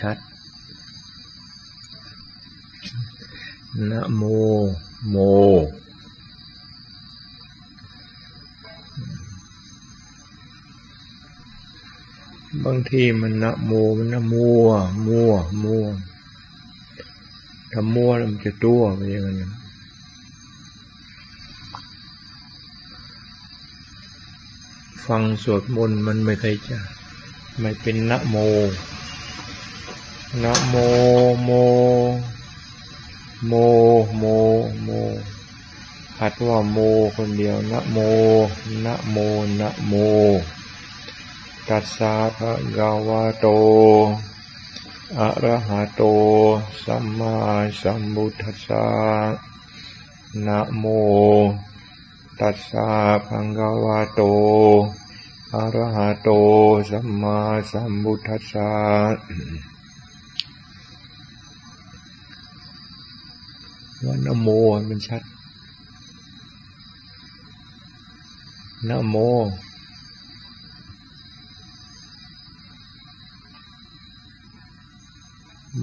ชัดนะโม โม บางทีมันนะโม มันนะมัว มัว มัวถ้ามัวแล้วมันจะตัวไปอย่างนั้นฟังสวดมนต์มันไม่เคยจะ ไม่เป็นนะโม นะโมโม โมโมโมหัดว่าโมคนเดียวนะโมนะโมนะโม ตัสสะภะคะวะโตอะระหะโต สัมมาสัมพุทธัสสะนะโม ตัสสะภะคะวะโตอะระหะโต สัมมาสัมพุทธัสสะ ว่านโมมันชัดนโม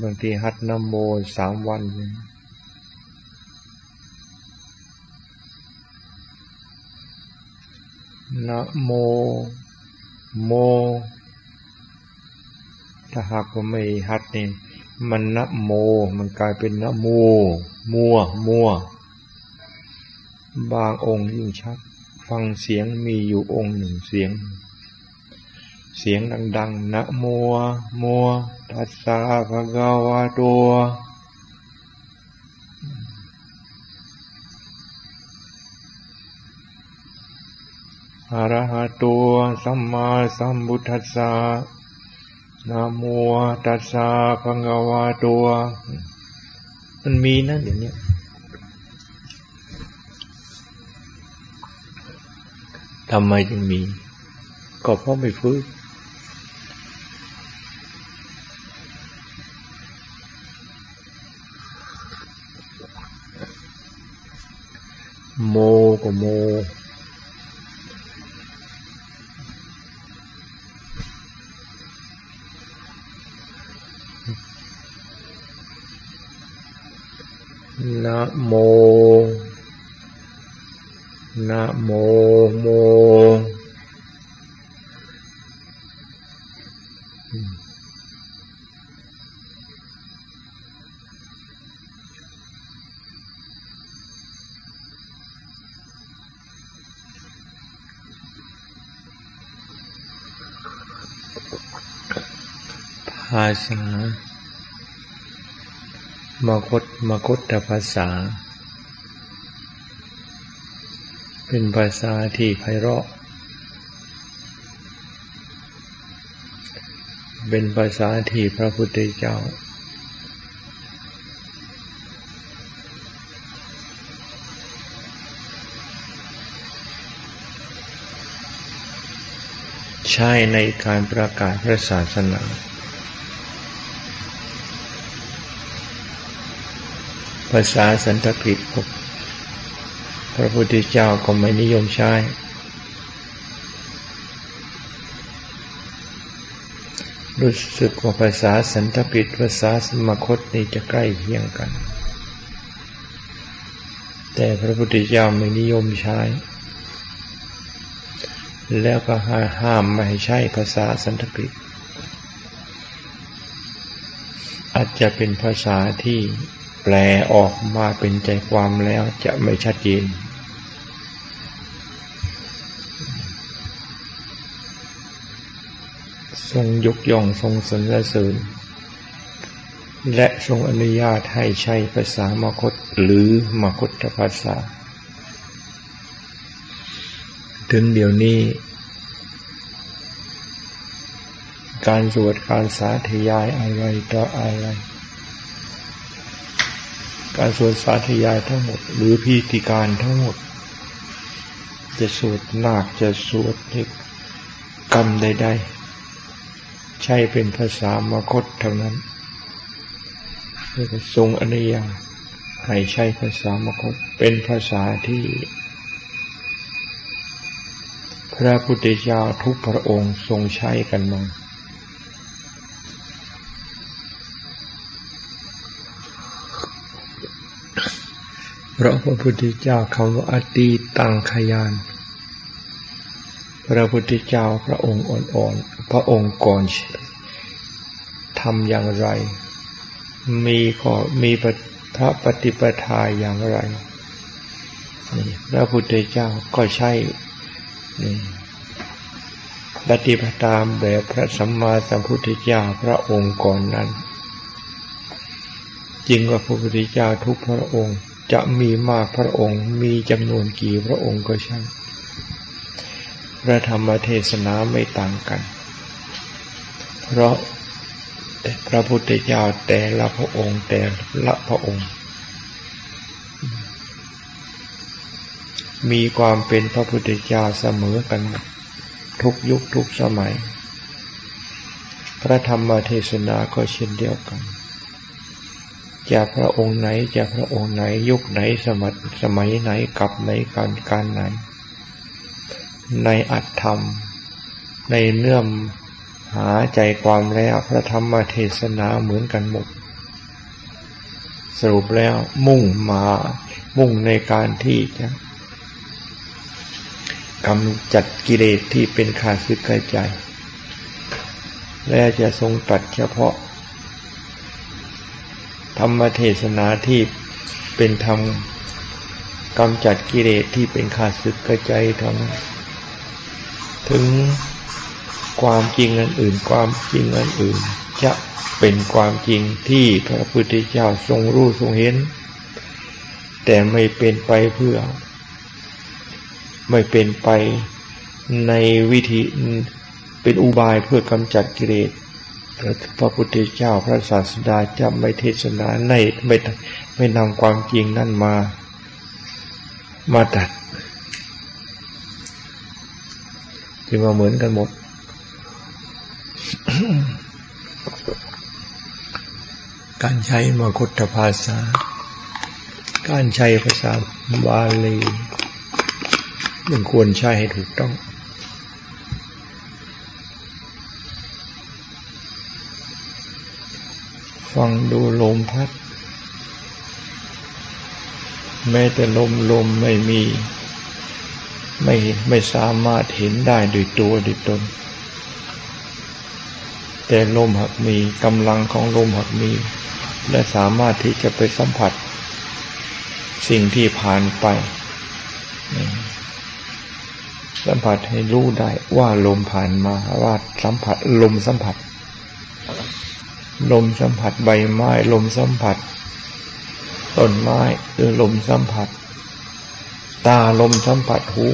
บางทีหัดนโมสามวันเลยนะโม โม ถ้าหากว่าไม่หัดนี่ มันนะโม มันกลายเป็นนะโม มัว มัว บางองค์ยิ่งชัด ฟังเสียงมีอยู่องค์หนึ่งเสียง เสียงดัง ๆ นะโมมัวตัสสะภะคะวะโตอะระหะโตสัมมาสัมพุทธัสสะ นะโมตัสสะภะคะวะโตมันมีนะเดี๋ยวนี้ทำไมจึงมี ก็เพราะไม่ฝึกโมก็โม นะโม นะโมโม ภาษาม คตมคตภาษา เป็นภาษาที่ไพเราะ เป็นภาษาที่พระพุทธเจ้า ใช้ในการประกาศพระศาสนาาษาสันสกฤตพระพุทธเจ้าก็ไม่นิยมใช้ รู้สึกว่าภาษาสันสกฤตภาษาสมคตนี่จะใกล้เคียงกัน แต่พระพุทธเจ้าไม่นิยมใช้ แล้วก็ห้ามไม่ให้ใช้ภาษาสันสกฤตอาจจะเป็นภาษาที่ ลออกมาเป็นใจความแล้วจะไม่ชัดเจน ทรงยกย่องทรงสรรเสริญ และทรงอนุญาตให้ใช้ภาษามคตหรือมคตภาษา ถึงเดี๋ยวนี้ การสวดการสาธยายอะไรต่ออะไร การสวดสาธยายทั้งหมด หรือพิธีการทั้งหมด จะสวดนาคจะสวดกรรมใดๆ ใช่เป็นภาษามคตเท่านั้นเพื่อทรงอนุญาตให้ใช้ภาษามคตเป็นภาษาที่ พระพุทธเจ้าทุกพระองค์ทรงใช้กันมา เพราะพระพุทธเจ้าคำว่าอตีตังขยาน พระพุทธเจ้าพระองค์อ่อนๆ พระองค์ก่อนทำอย่างไร มีข้อมีพระปฏิปทาอย่างไร พระพุทธเจ้าก็ใช่ปฏิปทาแบบพระสัมมาสัมพุทธเจ้าพระองค์ก่อนนั้น จริงว่าพระพุทธเจ้าทุกพระองค์ จะมีมากพระองค์มีจำนวนกี่พระองค์ก็ช่พระธรรมเทศนาไม่ต่างกัน เพราะพระพุทธเจ้าแต่ละพระองค์แต่ละพระองค์ มีความเป็นพระพุทธเจ้าเสมอกันทุกยุคทุกสมัย พระธรรมเทศนาก็เช่นเดียวกัน จะพระองค์ไหนจะพระองค์ไหนยุคไหนสมัยสมัยไหนกับในการการไหน ในอัตธรรม ในเนื่อมหาใจความแล้วพระธรรมเทศนาเหมือนกันหมด สรุปแล้วมุ่งมามุ่งในการที่จะกำจัดกิเลสที่เป็นขาดสึกใจ และจะทรงตัดเฉพาะ ธรรมเทศนาที่เป็นธรรมกำจัดกิเลสที่เป็นขาดสึกกระใจทั้งถึงความจริงอันอื่น ความจริงอันอื่น จะเป็นความจริงที่พระพุทธเจ้าทรงรู้ทรงเห็น แต่ไม่เป็นไปเพื่อ ไม่เป็นไปในวิธีเป็นอุบายเพื่อกำจัดกิเลส พระพุทธเจ้าพระศาสดาจะไม่เทศนาในไม่ไม่นำความจริงนั่นมา มาตัดจึงมาเหมือนกันหมด การใช้มกุฏภาษา การใช้ภาษาบาลีมันควรใช้ให้ถูกต้อง ฟังดูลมพัด แม้แต่ลมลมไม่มี ไม่ไม่สามารถเห็นได้ด้วยตัวด้วยตน แต่ลมหักมีกำลังของลมหักมี และสามารถที่จะไปสัมผัส สิ่งที่ผ่านไป สัมผัสให้รู้ได้ว่าลมผ่านมาว่าสัมผัสลมสัมผัส ลมสัมผัสใบไม้ ลมสัมผัสต้นไม้หรือลมสัมผัส ตาลมสัมผัสหู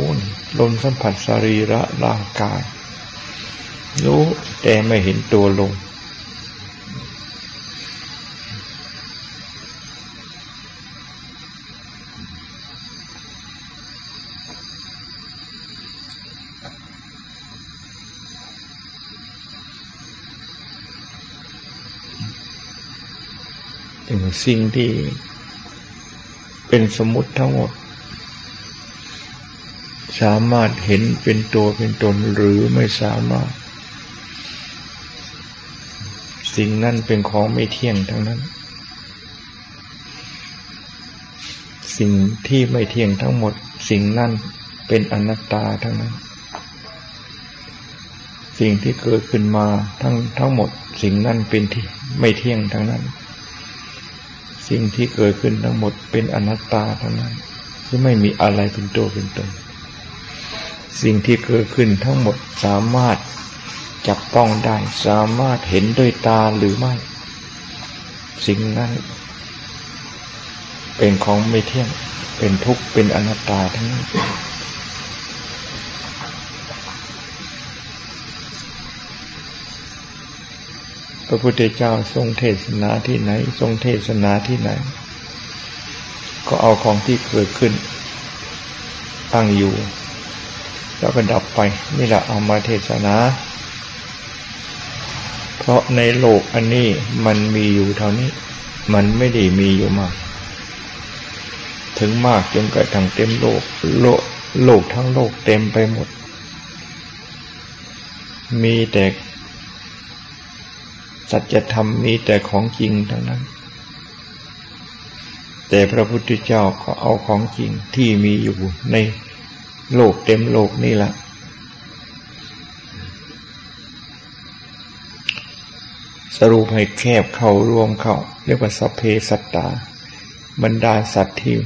ลมสัมผัสสรีระร่างกาย รู้แต่ไม่เห็นตัวลม สิ่งที่เป็นสมมติทั้งหมด สามารถเห็นเป็นตัวเป็นตนหรือไม่สามารถ สิ่งนั้นเป็นของไม่เที่ยงทั้งนั้น สิ่งที่ไม่เที่ยงทั้งหมด สิ่งนั้นเป็นอนัตตาทั้งนั้นสิ่งที่เกิดขึ้นมาทั้งทั้งหมด สิ่งนั้นเป็นที่ไม่เที่ยงทั้งนั้น สิ่งที่เกิดขึ้นทั้งหมดเป็นอนัตตาทั้งนั้นที่ไม่มีอะไรเป็นตัวเป็นตน สิ่งที่เกิดขึ้นทั้งหมดสามารถจับต้องได้สามารถเห็นด้วยตาหรือไม่ สิ่งนั้น เป็นของไม่เที่ยงเป็นทุกข์เป็นอนัตตาทั้งนั้น ระพุทธเจ้าทรงเทศนาที่ไหน ทรงเทศนาที่ไหน ก็เอาของที่เกิดขึ้นตั้งอยู่ แล้วก็ดับไป นี่แหละเอามาเทศนา เพราะในโลกอันนี้มันมีอยู่เท่านี้ มันไม่ได้มีอยู่มาก ถึงมากจนกระทั่งเต็มโลกโลกโลกทั้งโลกเต็มไปหมด มีแต่ สัจธรรมมีแต่ของจริงทั้งนั้น แต่พระพุทธเจ้าก็เอาของจริงที่มีอยู่ในโลกเต็มโลกนี่แหละสรุปให้แคบเข้ารวมเข้าเรียกว่าสเพสัตตา บรรดาสัตว์ที่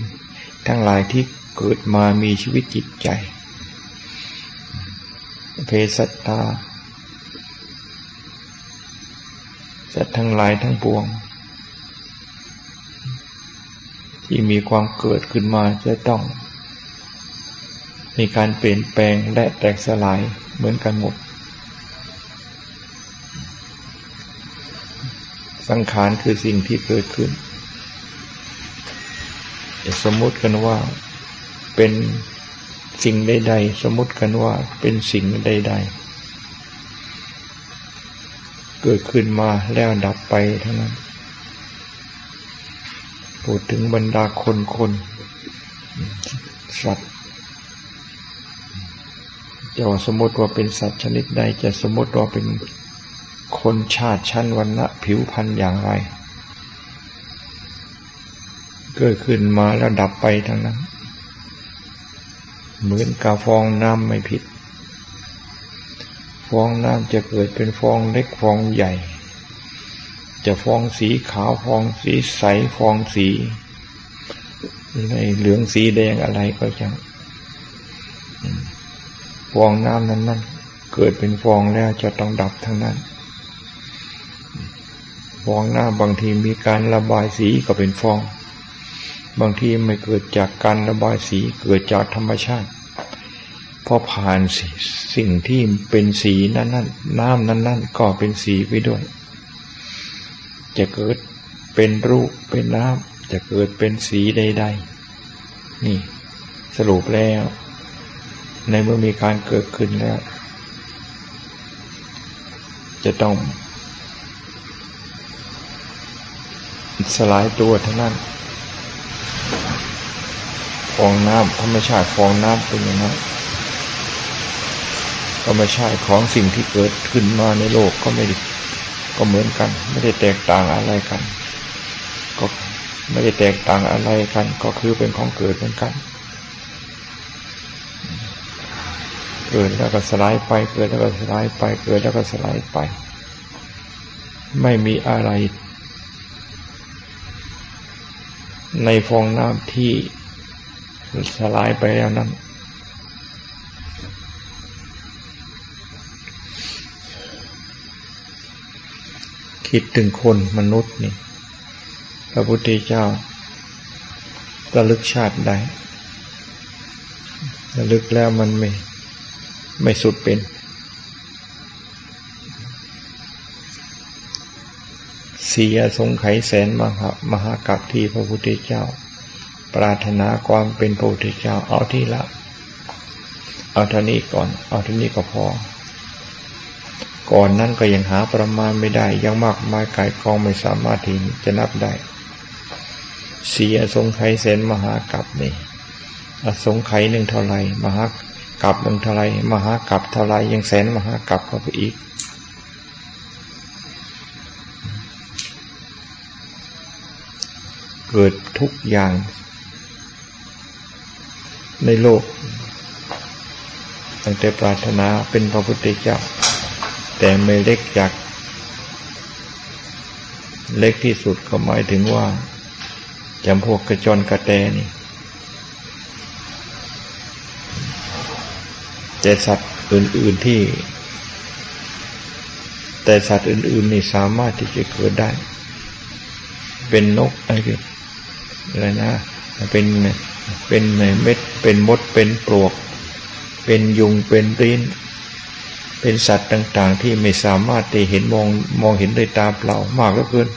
ทั้งหลายที่เกิดมามีชีวิตจิตใจเพสัตตา สัตว์ทั้งหลายทั้งปวง ที่มีความเกิดขึ้นมาจะต้อง มีการเปลี่ยนแปลงและแตกสลายเหมือนกันหมด สังขารคือสิ่งที่เกิดขึ้น สมมติกันว่าเป็นสิ่งใดๆ สมมติกันว่าเป็นสิ่งใดๆ เกิดขึ้นมาแล้วดับไปทั้งนั้นพูดถึงบรรดาคนคนสัตว์จะว่าสมมติว่าเป็นสัตว์ชนิดใดจะสมมติว่าเป็นคนชาติชั้นวันณะผิวพรรณอย่างไร เกิดขึ้นมาแล้วดับไปทั้งนั้น เหมือนกับฟองน้ำไม่ผิด ฟองน้ำจะเกิดเป็นฟองเล็กฟองใหญ่ จะฟองสีขาวฟองสีใสฟองสีในเหลืองสีแดงอะไรก็ช่างฟองน้ำนั้นนั่นเกิดเป็นฟองแล้วจะต้องดับทั้งนั้นฟองน้ำบางทีมีการระบายสีก็เป็นฟอง บางทีไม่เกิดจากการระบายสีเกิดจากธรรมชาติ พอผ่านสิ่งที่เป็นสีนั้นนั้นน้ำนั้นนั้นก็เป็นสีไปด้วย จะเกิดเป็นรูปเป็นน้ำจะเกิดเป็นสีใด ๆ นี่สรุปแล้ว ในเมื่อมีการเกิดขึ้นแล้ว จะต้อง สลายตัวเท่านั้นฟองน้ำธรรมชาติฟองน้ำเป็นอย่างนั้น ธรรมชาติของสิ่งที่เกิดขึ้นมาในโลกก็ไม่ก็เหมือนกัน ไม่ได้แตกต่างอะไรกัน ก็ไม่ได้แตกต่างอะไรกัน ก็คือเป็นของเกิดเหมือนกัน เกิดแล้วก็สลายไป เกิดแล้วก็สลายไป เกิดแล้วก็สลายไป ไม่มีอะไร ในฟองน้ำที่สลายไปแล้วนั้น คิดถึงคนมนุษย์นี่ พระพุทธเจ้าระลึกชาติได้ระลึกแล้วมันไม่ไม่สุดเป็น เสียสงไขแสนมหามหากัปที่พระพุทธเจ้า ปรารถนาความเป็นพระพุทธเจ้าเอาที่ละ เอาเท่านี้ก่อน เอาเท่านี้ก็พอ ก่อนนั้นก็ยังหาประมาณไม่ได้ ยังมากมายกายกองไม่สามารถที่จะนับได้เสียสงไขเสนมหากับนี่อสงไขหนึ่งเท่าไรมหากับหนึ่งเท่าไรมหากับเท่าไรยังแสนมหากับเข้าไปอีก เกิดทุกอย่าง ในโลก ตั้งแต่ปรารถนาเป็นพระพุทธเจ้า แต่ไม่เล็กจาก เล็กที่สุดก็หมายถึงว่าจำพวกกระจรกระแตนี่ แต่สัตว์อื่น ๆที่ แต่สัตว์อื่น ๆ นี่สามารถที่จะเกิดได้ เป็นนกอะไรนะเป็นเป็นเม็ดเป็นมดเป็นปลวก เป็นยุงเป็นริ้น เป็นสัตว์ต่าง ๆ ที่ไม่สามารถที่เห็นมองมองเห็นด้วยตาเปล่ามากเหลือเกิน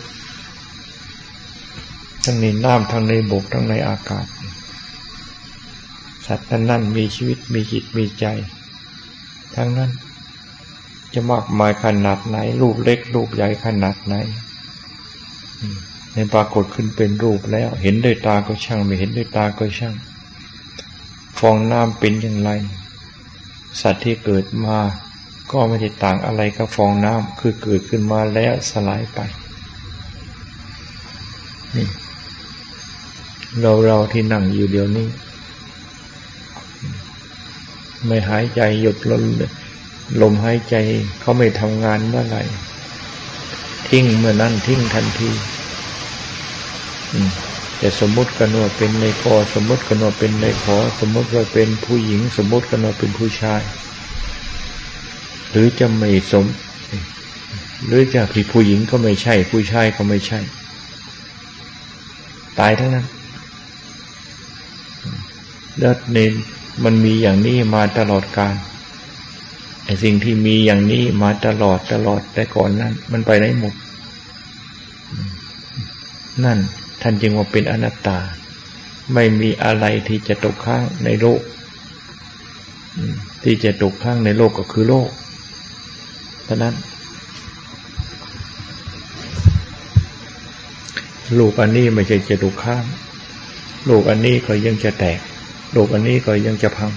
ทั้งในน้ำทั้งในบกทั้งในอากาศ สัตว์นั้นนมีชีวิตมีจิตมีใจ ทั้งนั้น จะมากมายขนาดไหน รูปเล็กรูปใหญ่ขนาดไหนในปรากฏขึ้นเป็นรูปแล้ว เห็นด้วยตาก็ช่างไม่เห็นด้วยตาก็ช่าง ฟองน้ำเป็นอย่างไร สัตว์ที่เกิดมา ก็ไม่ได้ต่างอะไรกับฟองน้ำคือเกิดขึ้นมาแล้วสลายไปนี่เราเราที่นั่งอยู่เดี๋ยวนี้ ไม่หายใจหยุดลมลมหายใจเขาไม่ทำงานเมื่อไหร่ทิ้งเมื่อนั้นทิ้งทันทีแต่สมมติกันว่าเป็นในคอสมมติกันว่าเป็นในขอ สมมติว่าเป็นผู้หญิง สมมติกันว่าเป็นผู้ชาย หรือจะไม่สม หรือจะผิดผู้หญิงก็ไม่ใช่ ผู้ชายก็ไม่ใช่ ตายทั้งนั้นแล้วเนมันมีอย่างนี้มาตลอดกาลไอ้สิ่งที่มีอย่างนี้มาตลอดตลอดแต่ก่อนนั้น มันไปไหนหมด นั่นท่านจึงว่าเป็นอนัตตา ไม่มีอะไรที่จะตกข้างในโลก ที่จะตกข้างในโลกก็คือโลก เพราะนั้นโลกอันนี้ไม่ใช่จะตกข้างโลกอันนี้ก็ยังจะแตกโลกอันนี้ก็ยังจะพัง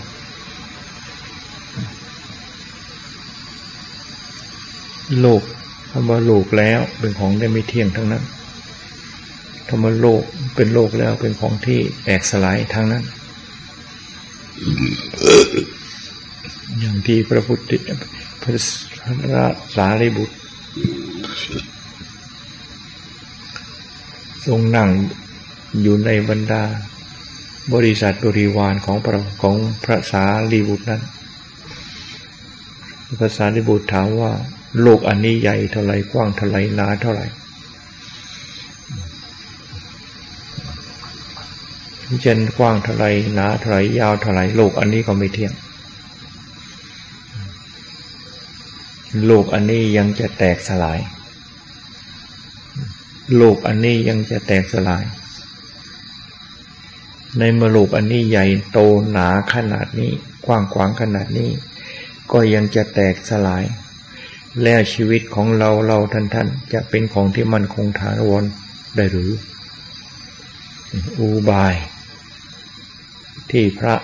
โลกคำว่าโลกแล้วเป็นของได้ไม่เที่ยงทั้งนั้นคำว่าโลกเป็นโลกแล้วเป็นของที่แตกสลายทั้งนั้น อย่างที่พระพุทธพระ พระสารีบุตร ทรงนั่งอยู่ในบรรดา บริษัทบริวารของพระของพระสารีบุตรนั้น พระสารีบุตรถามว่า โลกอันนี้ใหญ่เท่าไรกว้างเท่าไรหนาเท่าไรเช่นกว้างเท่าไรหนาเท่าไรยาวเท่าไรโลกอันนี้ก็ไม่เที่ยง ลกอันนี้ยังจะแตกสลายโลกอันนี้ยังจะแตกสลาย ในมโลกอันนี้ใหญ่โตหนาขนาดนี้ กว้างขวางขนาดนี้ ก็ยังจะแตกสลาย แล้วชีวิตของเราเราท่านท่านจะเป็นของที่มันคงถาวรได้หรือ อุบาย ที่พระ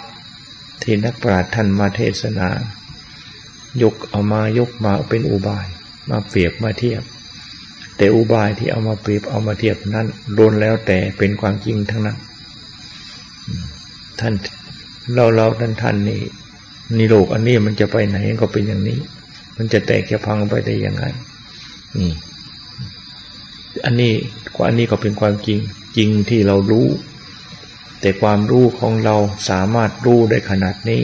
ที่นักปราชญ์ท่านมาเทศนา ยกเอามายกมาเป็นอุบาย มาเปรียบมาเทียบ แต่อุบายที่เอามาเปรียบเอามาเทียบนั้นโดนแล้วแต่เป็นความจริงทั้งนั้น ท่านเราเราท่านท่านนี่นี่โลกอันนี้มันจะไปไหนก็เป็นอย่างนี้ มันจะแตกจะพังไปได้ยังไงนี่อันนี้กว่าอันนี้ก็เป็นความจริงจริงที่เรารู้ แต่ความรู้ของเราสามารถรู้ได้ขนาดนี้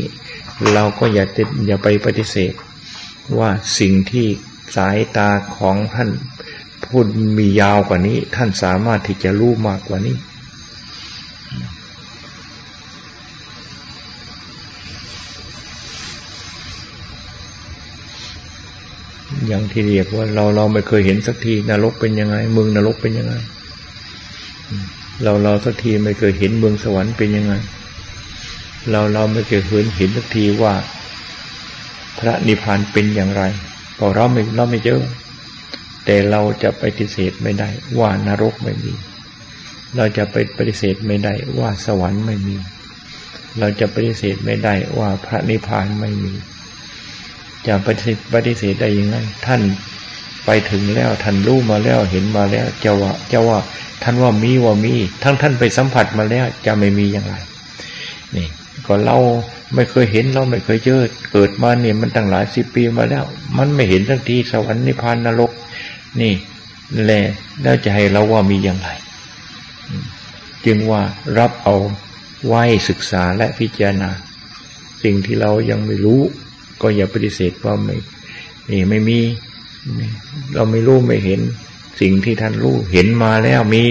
เราก็อย่าติดอย่าไปปฏิเสธ ว่าสิ่งที่สายตาของท่านพูดมียาวกว่านี้ ท่านสามารถที่จะรู้มากกว่านี้อย่างที่เรียกว่าเราเราไม่เคยเห็นสักทีนรกเป็นยังไงเมืองนรกเป็นยังไง เราเราสักทีไม่เคยเห็นเมืองสวรรค์เป็นยังไง เราเราไม่เคยเห็นเห็นสักทีว่า พระนิพพานเป็นอย่างไรเพราะเราไม่เราไม่เจอแต่เราจะปฏิเสธไม่ได้ ว่านรกไม่มี เราจะไปปฏิเสธไม่ได้ว่าสวรรค์ไม่มี เราจะปฏิเสธไม่ได้ว่าพระนิพพานไม่มี จะปฏิปฏิเสธได้ยังไงท่านไปถึงแล้วท่านรู้มาแล้วเห็นมาแล้วจะว่าจะว่าท่านว่ามีว่ามี ทั้งท่านไปสัมผัสมาแล้วจะไม่มีอย่างไร ก็เราไม่เคยเห็นเราไม่เคยเจอเกิดมาเนี่ยมันตั้งหลายสิบปีมาแล้ว มันไม่เห็นสักทีสวรรค์นิพพานนรก นี่แหละแล้วจะให้เราว่ามีอย่างไร จึงว่ารับเอาไว้ศึกษาและพิจารณา สิ่งที่เรายังไม่รู้ ก็อย่าปฏิเสธว่าไม่นี่ไม่มี เราไม่รู้ไม่เห็น สิ่งที่ท่านรู้เห็นมาแล้วมี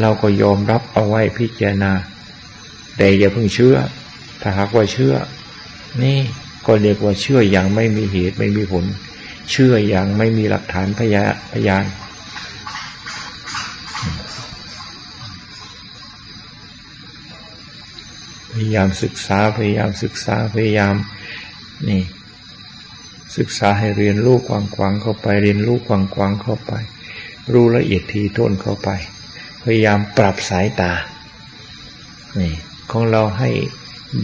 เราก็ยอมรับเอาไว้พิจารณา แต่อย่าเพิ่งเชื่อ ถ้าหากว่าเชื่อ นี่ก็เรียกว่าเชื่ออย่างไม่มีเหตุไม่มีผล เชื่ออย่างไม่มีหลักฐานพยาพยาน พยายามศึกษาพยายามศึกษาพยายามนี่ศึกษาให้เรียนรู้กว้างๆเข้าไปเรียนรู้กว้างๆเข้าไป รู้ละเอียดทีท่นเข้าไป พยายามปรับสายตานี่ของเราให้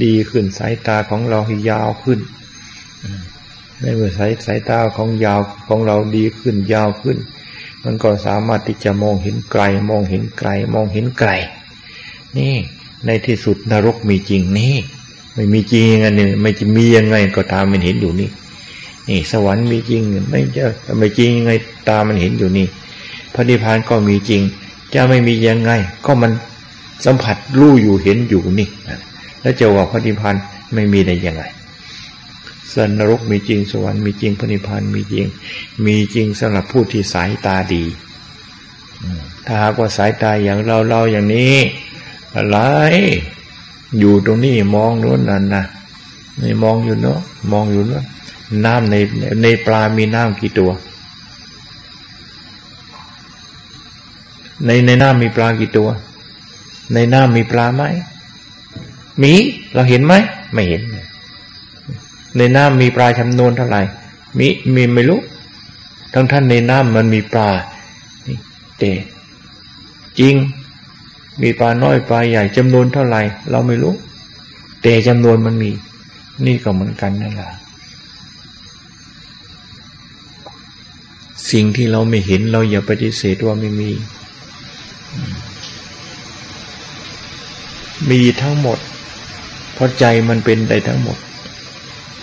ดีขึ้นสายตาของเราให้ยาวขึ้นในเมื่อสายสายตาของยาวของเราดีขึ้นยาวขึ้น มันก็สามารถที่จะมองเห็นไกล มองเห็นไกล มองเห็นไกล นี่ในที่สุดนรกมีจริงนี่ ไม่มีจริงยังไงเนี่ยไม่จะมียังไงก็ตามมันเห็นอยู่นี่ นี่ สวรรค์มีจริงไม่จะไม่จริงยังไงตามันเห็นอยู่นี่พระนิพพานก็มีจริง จะไม่มียังไง ก็มันสัมผัสรู้อยู่เห็นอยู่นี่ แล้วจะว่าพระนิพพานไม่มีได้ยังไงสันนรกมีจริงสวรรค์มีจริงพระนิพพานมีจริง มีจริงสำหรับผู้ที่สายตาดีถ้าหากว่าสายตาอย่างเราเราอย่างนี้อะไรอยู่ตรงนี้มองนู้นนั่นนะนี่มองอยู่เนาะมองอยู่เนาะน้ำในในปลา มีน้ำกี่ตัว ในในน้ำมีปลากี่ตัว ในน้ำมีปลาไหม มีเราเห็นไหมไม่เห็น ในน้ำมีปลาจำนวนเท่าไหร่มีมีไม่รู้ทั้งท่านในน้ำมันมีปลาแต่จริง มีปลาน้อยปลาใหญ่จำนวนเท่าไหร่เราไม่รู้ แต่จำนวนมันมี นี่ก็เหมือนกันนั่นแหละสิ่งที่เราไม่เห็นเราอย่าปฏิเสธว่าไม่มี มีทั้งหมด เพราะใจมันเป็นได้ทั้งหมด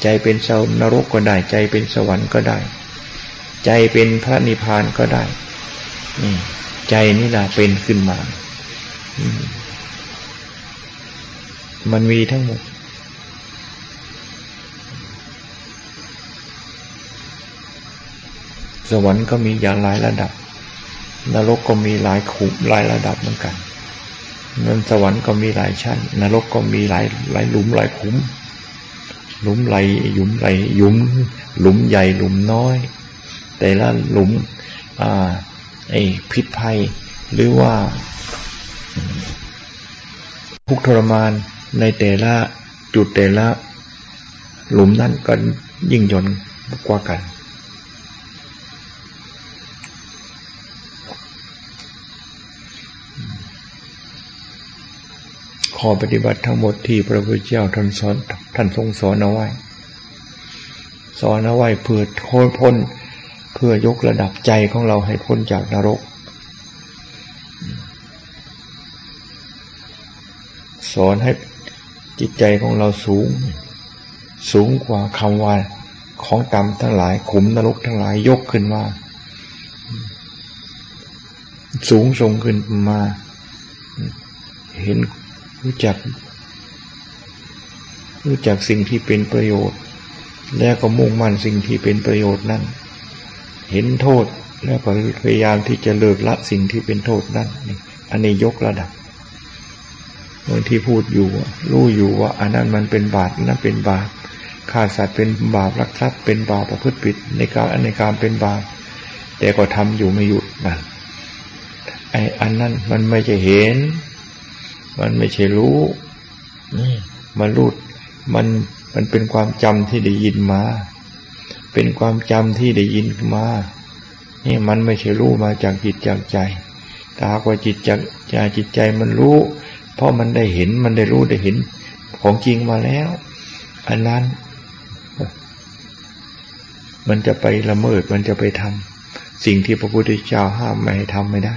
ใจเป็นสวนรกก็ได้ ใจเป็นสวรรค์ก็ได้ ใจเป็นพระนิพพานก็ได้นี่ใจนี่แหละเป็นขึ้นมา มันมีทั้งหมด สวรรค์ก็มีอย่างหลายระดับ นรกก็มีหลายขุมหลายระดับเหมือนกัน นั่นสวรรค์ก็มีหลายชั้น นรกก็มีหลายหลายหลุมหลายขุม หลุมไหลหยุมไหลหยุม หลุมใหญ่หลุมน้อย แต่ละหลุมอ่าไอ้พิษภัย หรือว่าทุกทรมานในแต่ละจุดแต่ละหลุมนั้นก็ยิ่งยนกว่ากัน ข้อปฏิบัติทั้งหมดที่พระพุทธเจ้าท่านสอนท่านทรงสอนเอาไว้ สอนเอาไว้เพื่อโค่นพ้นเพื่อยกระดับใจของเราให้พ้นจากนรก สอนให้จิตใจของเราสูง สูงกว่าคำว่าของต่ำทั้งหลายขุมนรกทั้งหลายยกขึ้นมาสูงส่งขึ้นมา เห็น รู้จัก รู้จักสิ่งที่เป็นประโยชน์ แล้วก็มุ่งมั่นสิ่งที่เป็นประโยชน์นั้น เห็นโทษแล้วก็พยายามที่จะเลิกละสิ่งที่เป็นโทษนั้นนี่อันนี้ยกระดับบางที่พูดอยู่รู้อยู่ว่าอันนั้นมันเป็นบาปนั้นเป็นบาปฆ่าสัตว์เป็นบาปรักทรัพย์เป็นบาปประพฤติผิดในการอันในการเป็นบาปแต่ก็ทำอยู่ไม่หยุดนั่นไอ้อันนั้นมันไม่จะเห็น มันไม่ใช่รู้มันรู้มันมันเป็นความจำที่ได้ยินมา เป็นความจำที่ได้ยินมา นี่มันไม่ใช่รู้มาจากจิตจากใจตากว่าจิตจากใจจิตใจมันรู้ เพราะมันได้เห็นมันได้รู้ได้เห็น ของจริงมาแล้ว อันนั้น มันจะไปละเมิดมันจะไปทำสิ่งที่พระพุทธเจ้าห้ามไม่ให้ทำไม่ได้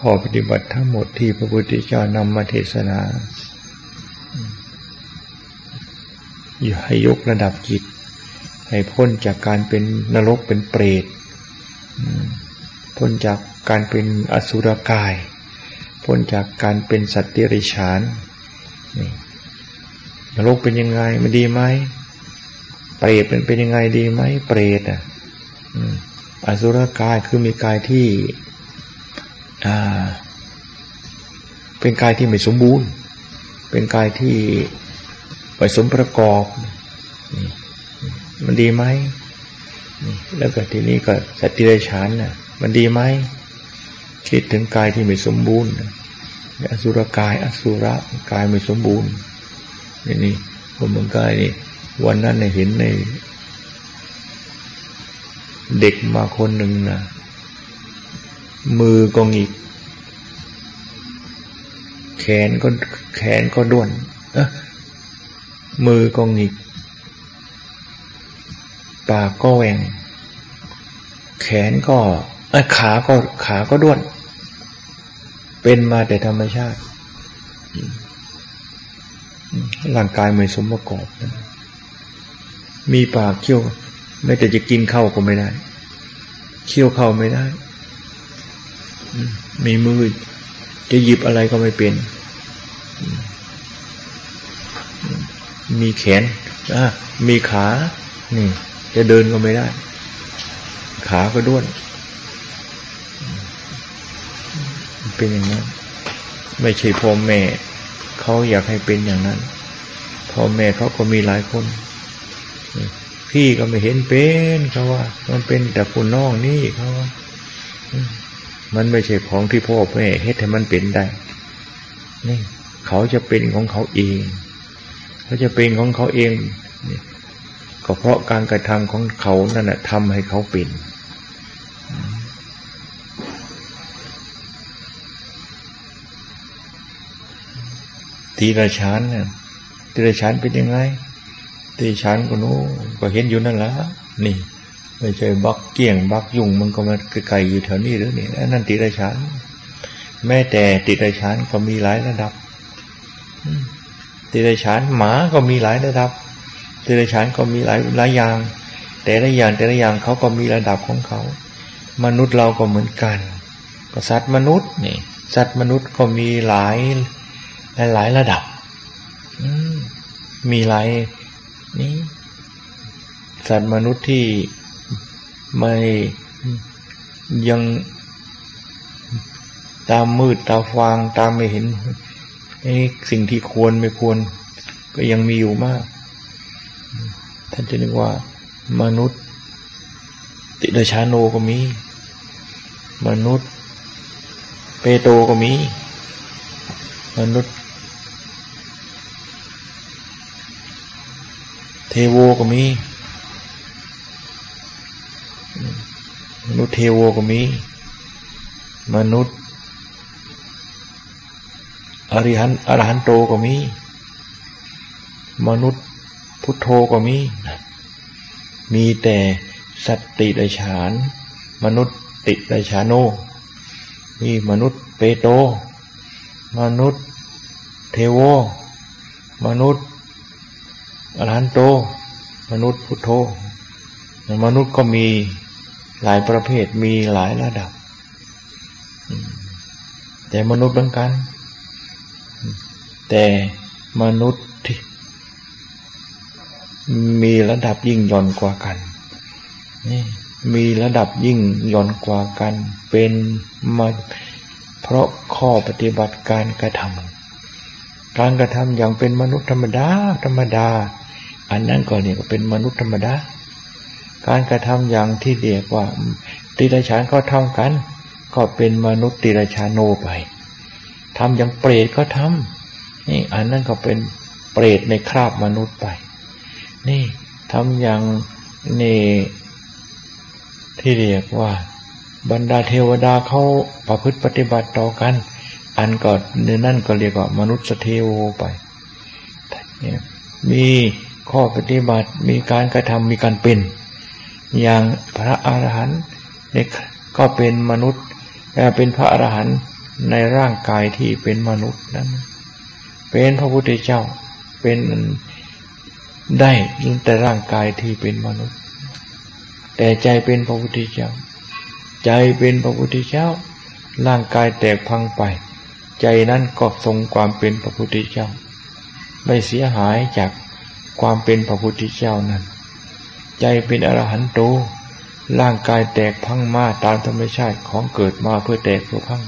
ข้อปฏิบัติทั้งหมดที่พระพุทธเจ้านำมาเทศนา อย่าให้ยกระดับจิต ให้พ้นจากการเป็นนรกเป็นเปรตพ้นจากการเป็นอสุรกาย พ้นจากการเป็นสัตว์เดรัจฉานนรกเป็นยังไงมันดีไหมเปรตเป็นเป็นยังไงดีไหมเปรตอะอสุรกายคือมีกายที่ เป็นกายที่ไม่สมบูรณ์ เป็นกายที่ไม่สมประกอบ มันดีไหม แล้วก็ทีนี้ก็สัตติเดชานน่ะ มันดีไหม คิดถึงกายที่ไม่สมบูรณ์อสุรกายอสุระกายไม่สมบูรณ์นี่นี่คนเมืองกายนี่วันนั้นเห็นใน เด็กมาคนหนึ่งนะ มือก็หงิก แขนก็แขนก็ด้วนมือก็หงิก ปากก็แหวงแขนก็ขาก็ขาก็ด้วน เป็นมาแต่ธรรมชาติ ร่างกายไม่สมประกอบ มีปากเคี้ยว ไม่แต่จะกินข้าวก็ไม่ได้ เคี้ยวข้าวไม่ได้ มีมือ จะหยิบอะไรก็ไม่เป็น มีแขนมีขานี่จะเดินก็ไม่ได้ ขาก็ด้วน เป็นอย่างนั้น ไม่ใช่พ่อแม่เขาอยากให้เป็นอย่างนั้นพ่อแม่เขาก็มีหลายคน พี่ก็ไม่เห็นเป็นเขาว่า มันเป็นแต่คุณน้องนี่เขาว่า มันไม่ใช่ของที่พ่อแม่เฮ็ดให้มันเป็นได้ นี่เขาจะเป็นของเขาเอง เขาจะเป็นของเขาเองก็เพราะการกระทำของเขานั่นแหะทำให้เขาเป็นตีระชานเนี่ยตีระชานเป็นยังไงตีชานก็นู้ก็เห็นอยู่นั่นแหละนี่ ไม่ใช่บักเกี่ยงบักยุ่งมันก็มาไกลๆอยู่แถวนี้หรือนี่นั่นตีรชานแม้แต่ตีรชานก็มีหลายระดับตีรชานหมาก็มีหลายระดับตีรชานก็มีหลายหลายอย่าง แต่ละอย่างแต่ละอย่างเขาก็มีระดับของเขา มนุษย์เราก็เหมือนกัน ก็สัตว์มนุษย์นี่สัตว์มนุษย์ก็มีหลายหลายระดับมีหลายนี้สัตว์มนุษย์ที่ ไม่ยังตามมืดตาฟางตามไม่เห็นสิ่งที่ควรไม่ควร ก็ยังมีอยู่มาก ท่านจะนึกว่า มนุษย์ ติดชาโนก็มี มนุษย์ เปโตก็มี มนุษย์ เทโวก็มี มนุษย์เทโวก็มี มนุษย์อริหันอรหันโตก็มี มนุษย์พุทโธก็มี มีแต่สัตติไดฉาน มนุษย์ติไดฉานโน มีมนุษย์เปโต มนุษย์เทโว มนุษย์อรหันโต มนุษย์พุทโธ มนุษย์ก็มี หลายประเภทมีหลายระดับ แต่มนุษย์เหมือนกัน แต่มนุษย์ที่มีระดับยิ่งย่อนกว่ากันนี่มีระดับยิ่งย่อนกว่ากัน เป็นมาเพราะข้อปฏิบัติการกระทำการกระทำอย่างเป็นมนุษย์ธรรมดาธรรมดา อันนั้นก็เนี่ยก็เป็นมนุษย์ธรรมดา การกระทำอย่างที่เรียกว่าติรชานก็ทำกัน ก็เป็นมนุษย์ติรชาโนไปทำอย่างเปรตก็ทำนี่อันนั้นก็เป็นเปรตในคราบมนุษย์ไป นี่ทำอย่างนี่ที่เรียกว่า บรรดาเทวดาเขาประพฤติปฏิบัติต่อกัน อันก็เนื้อนั่นก็เรียกว่ามนุษย์เทโวไป มีข้อปฏิบัติมีการกระทำมีการเป็น อย่างพระอรหันต์เนี่ยก็เป็นมนุษย์เป็นพระอรหันต์ในร่างกายที่เป็นมนุษย์นั้น เป็นพระพุทธเจ้าเป็นได้แต่ร่างกายที่เป็นมนุษย์ แต่ใจเป็นพระพุทธเจ้า ใจเป็นพระพุทธเจ้า ร่างกายแตกพังไป ใจนั้นก็ทรงความเป็นพระพุทธเจ้า ไม่เสียหายจากความเป็นพระพุทธเจ้านั้น ใจเป็นอรหันโตร่างกายแตกพังมาตามธรรมชาติของเกิดมาเพื่อแตกเพื่อพัง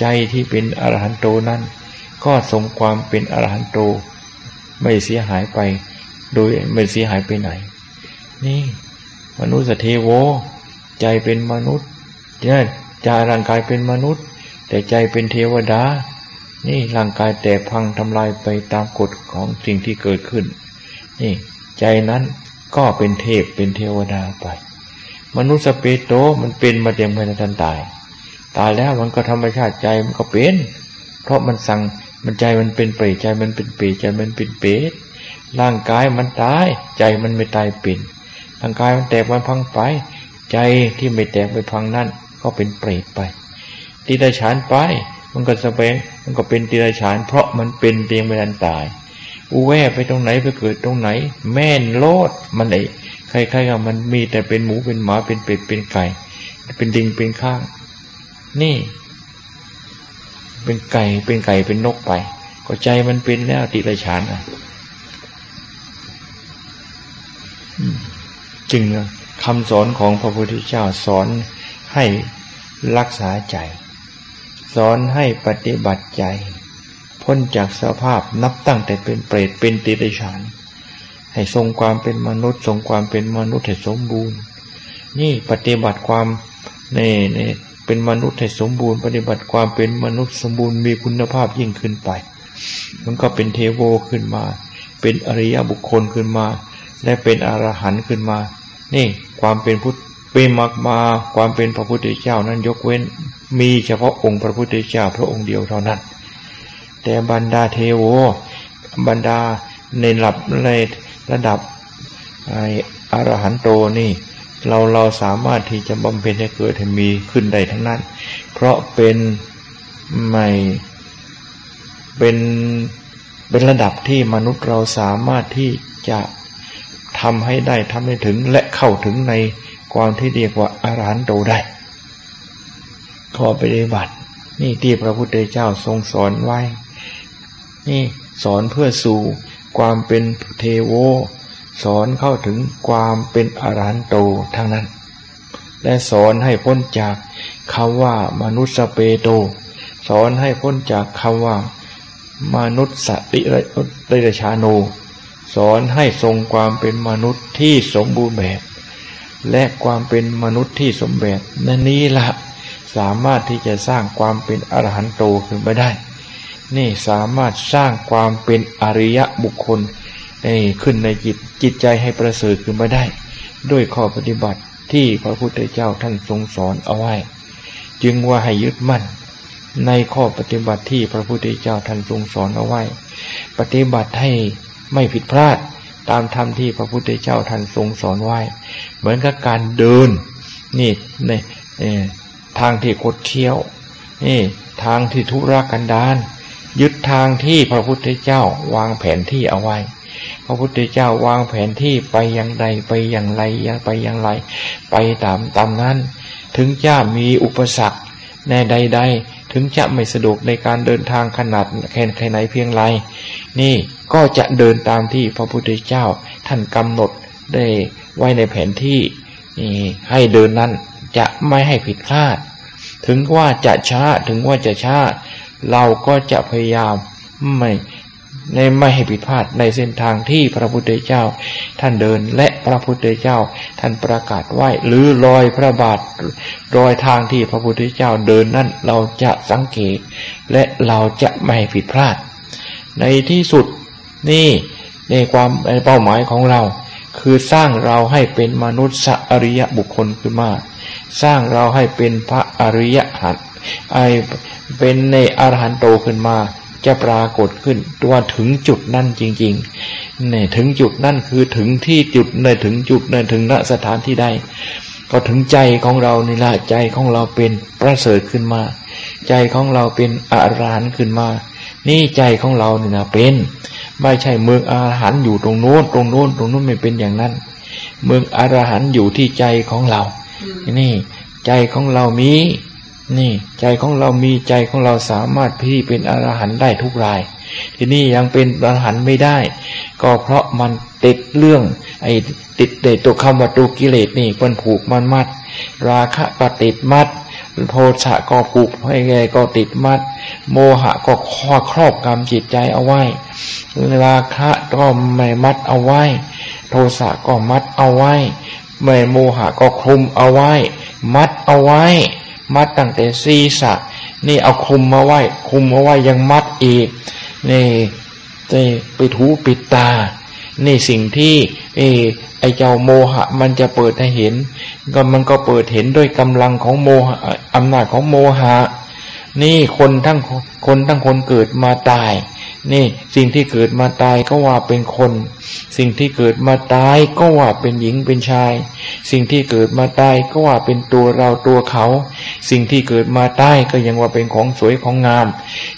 ใจที่เป็นอรหันโตนั้น ก็สมความเป็นอรหันโตไม่เสียหายไป โดยไม่เสียหายไปไหน นี่มนุษย์เทโว ใจเป็นมนุษย์เนี่ยใจร่างกายเป็นมนุษย์ แต่ใจเป็นเทวดา นี่ร่างกายแตกพังทำลายไปตามกฎของสิ่งที่เกิดขึ้น นี่ ใจนั้น ก็เป็นเทพเป็นเทวดาไป มนุษย์สเปโตมันเป็นมาเต็มไปทันตาย ตายแล้วมันก็ธรรมชาติใจมันก็เป็น เพราะมันสั่งมันใจมันเป็นเปรตใจมันเป็นเปรตใจมันเป็นเปรตร่างกายมันตาย ใจมันไม่ตายเป็นร่างกายมันแตกมันพังไป ใจที่ไม่แตกไปพังนั่นก็เป็นเปรตไปติดฉานไป มันก็สเปงมันก็เป็นติดฉาน เพราะมันเป็นเตียงไม่ทันตาย อุแวไปตรงไหนไปเกิดตรงไหน แม่นโลดมันไอ้ใครๆกับมันมีแต่เป็นหมูเป็นหมาเป็นเป็ดเป็นไก่ เป็นดิงเป็นข้าง นี่ เป็นไก่เป็นไก่เป็นนกไป ก็ใจมันเป็นแล้วติดฉานอะจึงคำสอนของพระพุทธเจ้าสอนให้รักษาใจ สอนให้ปฏิบัติใจ พ้นจากสภาพนับตั้งแต่เป็นเปรตเป็นติริฉานให้ทรงความเป็นมนุษย์ทรงความเป็นมนุษย์ให้สมบูรณ์ นี่ปฏิบัติความในในเป็นมนุษย์ให้สมบูรณ์ ปฏิบัติความเป็นมนุษย์สมบูรณ์มีคุณภาพยิ่งขึ้นไป มันก็เป็นเทโวขึ้นมา เป็นอริยบุคคลขึ้นมา และเป็นอรหันต์ขึ้นมา นี่ความเป็นพุทธเป็นมากมาความเป็นพระพุทธเจ้านั้นยกเว้น มีเฉพาะองค์พระพุทธเจ้าพระองค์เดียวเท่านั้น แต่บรรดาเทโว บรรดาในระดับในระดับไออรหันโตนี่ เราเราสามารถที่จะบำเพ็ญให้เกิดให้มีขึ้นได้ทั้งนั้น เพราะเป็นไม่เป็นเป็นระดับที่มนุษย์เราสามารถที่จะทำให้ได้ทำให้ถึงและเข้าถึงในความที่เรียกว่าอารหันโตได้ขอปฏิบัติ นี่ที่พระพุทธเจ้าทรงสอนไว้ นี่สอนเพื่อสู่ความเป็นเทโว สอนเข้าถึงความเป็นอรหันโตทั้งนั้น และสอนให้พ้นจากคำว่ามนุษย์สเปโต สอนให้พ้นจากคำว่ามนุษย์สติระชาโน สอนให้ทรงความเป็นมนุษย์ที่สมบูรณ์แบบ และความเป็นมนุษย์ที่สมบูรณ์นั่นนี้ละสามารถที่จะสร้างความเป็นอรหันโตขึ้นไปได้ นี่สามารถสร้างความเป็นอริยะบุคคลนี่ขึ้นในจิตจิตใจให้ประเสริฐขึ้นมาได้ ด้วยข้อปฏิบัติที่พระพุทธเจ้าท่านทรงสอนเอาไว้ จึงว่าให้ยึดมั่น ในข้อปฏิบัติที่พระพุทธเจ้าท่านทรงสอนเอาไว้ ปฏิบัติให้ไม่ผิดพลาดตามธรรมที่พระพุทธเจ้าท่านทรงสอนไว้ เหมือนกับการเดินนี่ในทางที่คดเที่ยวนี่ทางที่ทุรกันดาร ยึดทางที่พระพุทธเจ้าวางแผนที่เอาไว้ พระพุทธเจ้าวางแผนที่ไปอย่างใดไปอย่างไรยังไปอย่างไร ไปตามตามนั้น ถึงจะมีอุปสรรคแน่ใด ๆ ถึงจะไม่สะดวกในการเดินทางขนาดแค่ไหนเพียงไร นี่ก็จะเดินตามที่พระพุทธเจ้าท่านกำหนดได้ไว้ในแผนที่ให้เดินนั้นจะไม่ให้ผิดพลาด ถึงว่าจะช้าถึงว่าจะช้า เราก็จะพยายามไม่ในไม่ให้ผิดพลาดในเส้นทางที่พระพุทธเจ้า ท่านเดินและพระพุทธเจ้า ท่านประกาศไว้หรือรอยพระบาทรอยทางที่พระพุทธเจ้าเดินนั่นเราจะสังเกต และเราจะไม่ให้ผิดพลาด ในที่สุดนี่ในความในเป้าหมายของเรา คือสร้างเราให้เป็นมนุษย์อริยบุคคลขึ้นมา สร้างเราให้เป็นพระอริยหัน ไอเป็นในอรหันโตขึ้นมา จะปรากฏขึ้นตัวถึงจุดนั่นจริงๆเนี่ยถึงจุดนั่นคือถึงที่จุดในถึงจุดในถึงณสถานที่ใดก็ถึงใจของเรานี่ละใจของเราเป็นประเสริฐขึ้นมา ใจของเราเป็นอรหันต์ขึ้นมา นี่ใจของเราเนี่ยนะเป็น ไม่ใช่เมืองอาหารอยู่ตรงโน้นตรงโน้นตรงโน้นไม่เป็นอย่างนั้น เมืองอรหันอยู่ที่ใจของเรา นี่ ใจของเรามี นี่ใจของเรามีใจของเราสามารถพี่เป็นอรหันต์ได้ทุกราย ทีนี้ยังเป็นอรหันต์ไม่ได้ ก็เพราะมันติดเรื่อง ไอ้ติดเดตัวคำว่าตัวกิเลสนี่มันผูกมันมัด ราคะก็ติดมัด โทสะก็ผูกให้ไงก็ติดมัด โมหะก็ครอบครอบกรรมจิตใจเอาไว้ ราคะก็ไม่มัดเอาไว้ โทสะก็มัดเอาไว้ไม่โมหะก็คลุมเอาไว้ มัดเอาไว้ มัดตั้งแต่ศีรษะ นี่เอาคุมมาไว้ คุมมาไว้ยังมัดอีก นี่ไปถูปิดตา นี่สิ่งที่เอไอเจ้าโมหะ มันจะเปิดให้เห็น ก็มันก็เปิดเห็นด้วยกำลังของโมหะอำนาจของโมหะ นี่คนทั้งคนทั้งคนเกิดมาตาย นี่สิ่งที่เกิดมาตายก็ว่าเป็นคน สิ่งที่เกิดมาตายก็ว่าเป็นหญิงเป็นชาย สิ่งที่เกิดมาตายก็ว่าเป็นตัวเราตัวเขา สิ่งที่เกิดมาตายก็ยังว่าเป็นของสวยของงาม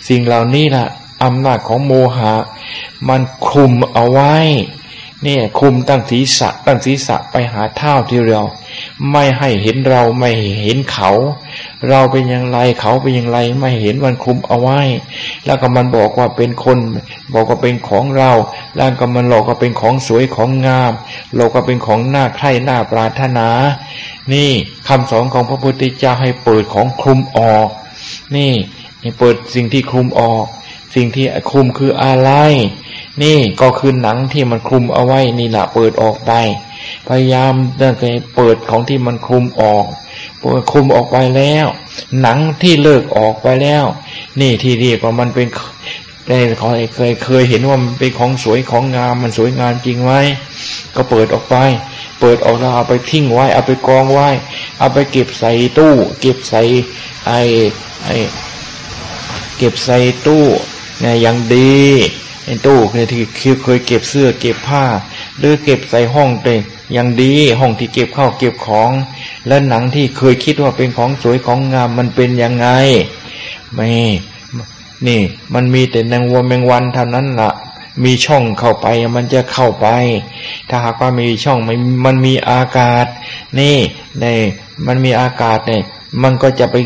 สิ่งเหล่านี้ล่ะอำนาจของโมหะ มันคุมเอาไว้ เนี่ยคุมตั้งศีรษะตั้งศีรษะไปหาเท่าที่เรา ไม่ให้เห็นเราไม่เห็นเขา เราเป็นอย่างไรเขาเป็นอย่างไรไม่เห็นมันคุมเอาไว้ แล้วก็มันบอกว่าเป็นคน บอกว่าเป็นของเราแล้วก็มันหลอกว่าเป็นของสวยของงามหลอกว่าเป็นของหน้าใคร่หน้าปรารถนา นี่คำสอนของพระพุทธเจ้าให้เปิดของคลุมออก นี่เปิดสิ่งที่คลุมออก สิ่งที่คลุมคืออะไร นี่ก็คือหนังที่มันคลุมเอาไว้นี่แหละเปิดออกไป พยายามเดินไปเปิดของที่มันคลุมออกคลุมออกไปแล้ว หนังที่เลิกออกไปแล้ว นี่ที่เรียกว่ามันเป็นได้เคยเคยเคยเห็นว่ามันเป็นของสวยของงามมันสวยงามจริงไหมก็เปิดออกไป เปิดออกแล้วเอาไปทิ้งไว้ เอาไปกองไว้ เอาไปเก็บใส่ตู้ เก็บใส่ไอไอเก็บใส่ตู้ นี่ยย่างดีในตู้เนี่ยที่เคยเก็บเสื้อเก็บผ้า หรือเก็บใส่ห้องเต็ย่างดีห้องที่เก็บข้าวเก็บของ และหนังที่เคยคิดว่าเป็นของสวยของงามมันเป็นยังไงไม่นี่ มันมีแต่นางวัวแมงวันเท่านั้นละ่ะ มีช่องเข้าไปมันจะเข้าไป ถ้าหากว่ามีช่องมันมันมีอากาศ นี่ในมันมีอากาศเนี่ยมันก็จะไป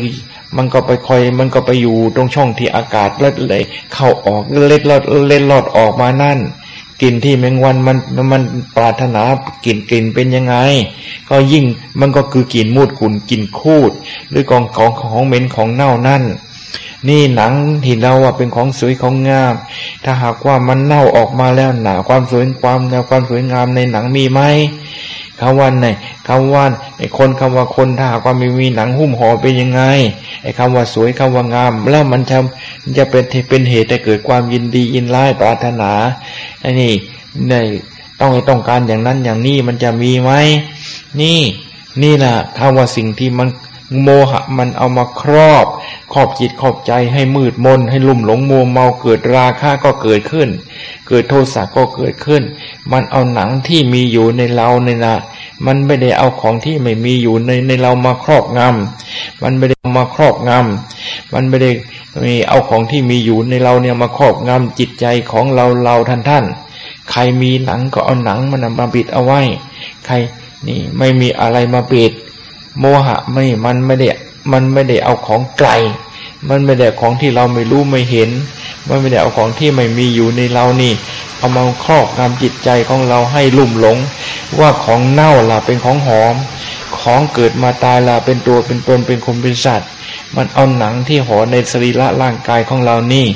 มันก็ไปคอย มันก็ไปอยู่ตรงช่องที่อากาศเล็ดเลยเข้าออกเล็ดลอดเล็ดลอดออกมานั่นกลิ่นที่แมงวันมันมันปรารถนากลิ่นกลิ่นเป็นยังไง ก็ยิ่งมันก็คือกลิ่นมูดขุ่นกลิ่นคูด หรือกองของของเหม็นของเน่านั่น นี่หนังที่เราว่าเป็นของสวยของงาม ถ้าหากว่ามันเน่าออกมาแล้วหนาความสวยความงามความสวยงามในหนังมีไหม คำว่าไหนคำว่าไอ้คนคำว่าคนถ้าหากว่ามีมีหนังหุ้มห่อเป็นยังไงไอ้คำว่าสวยคำว่างาม แล้วมันจะจะเป็นเป็นเหตุให้เกิดความยินดียินร้ายปรารถนาไอ้นี่ในต้องต้องการอย่างนั้นอย่างนี้มันจะมีไหมนี่ นี่แหละคำว่าสิ่งที่มัน โมหะมันเอามาครอบครอบจิตครอบใจให้มืดมน ให้ลุ่มหลงมัวเมาเกิดราคะก็เกิดขึ้น เกิดโทสะก็เกิดขึ้น มันเอาหนังที่มีอยู่ในเราในนะมันไม่ได้เอาของที่ไม่มีอยู่ในในเรามาครอบงำมันไม่ได้มาครอบงำมันไม่ได้มีเอาของที่มีอยู่ในเราเนี่ยมาครอบงำจิตใจของเราเราท่านท่านใครมีหนังก็เอาหนังมันมาปิดเอาไว้ ใครนี่ไม่มีอะไรมาปิด โมหะไม่มันไม่ได้มันไม่ได้เอาของไกล มันไม่ได้ของที่เราไม่รู้ไม่เห็น มันไม่ได้เอาของที่ไม่มีอยู่ในเรานี่ เอามาครอบงำจิตใจของเราให้ลุ่มหลง ว่าของเน่าล่ะเป็นของหอม ของเกิดมาตายล่ะเป็นตัวเป็นตนเป็นคนเป็นสัตว์ มันเอาหนังที่ห่อในสรีระร่างกายของเรานี่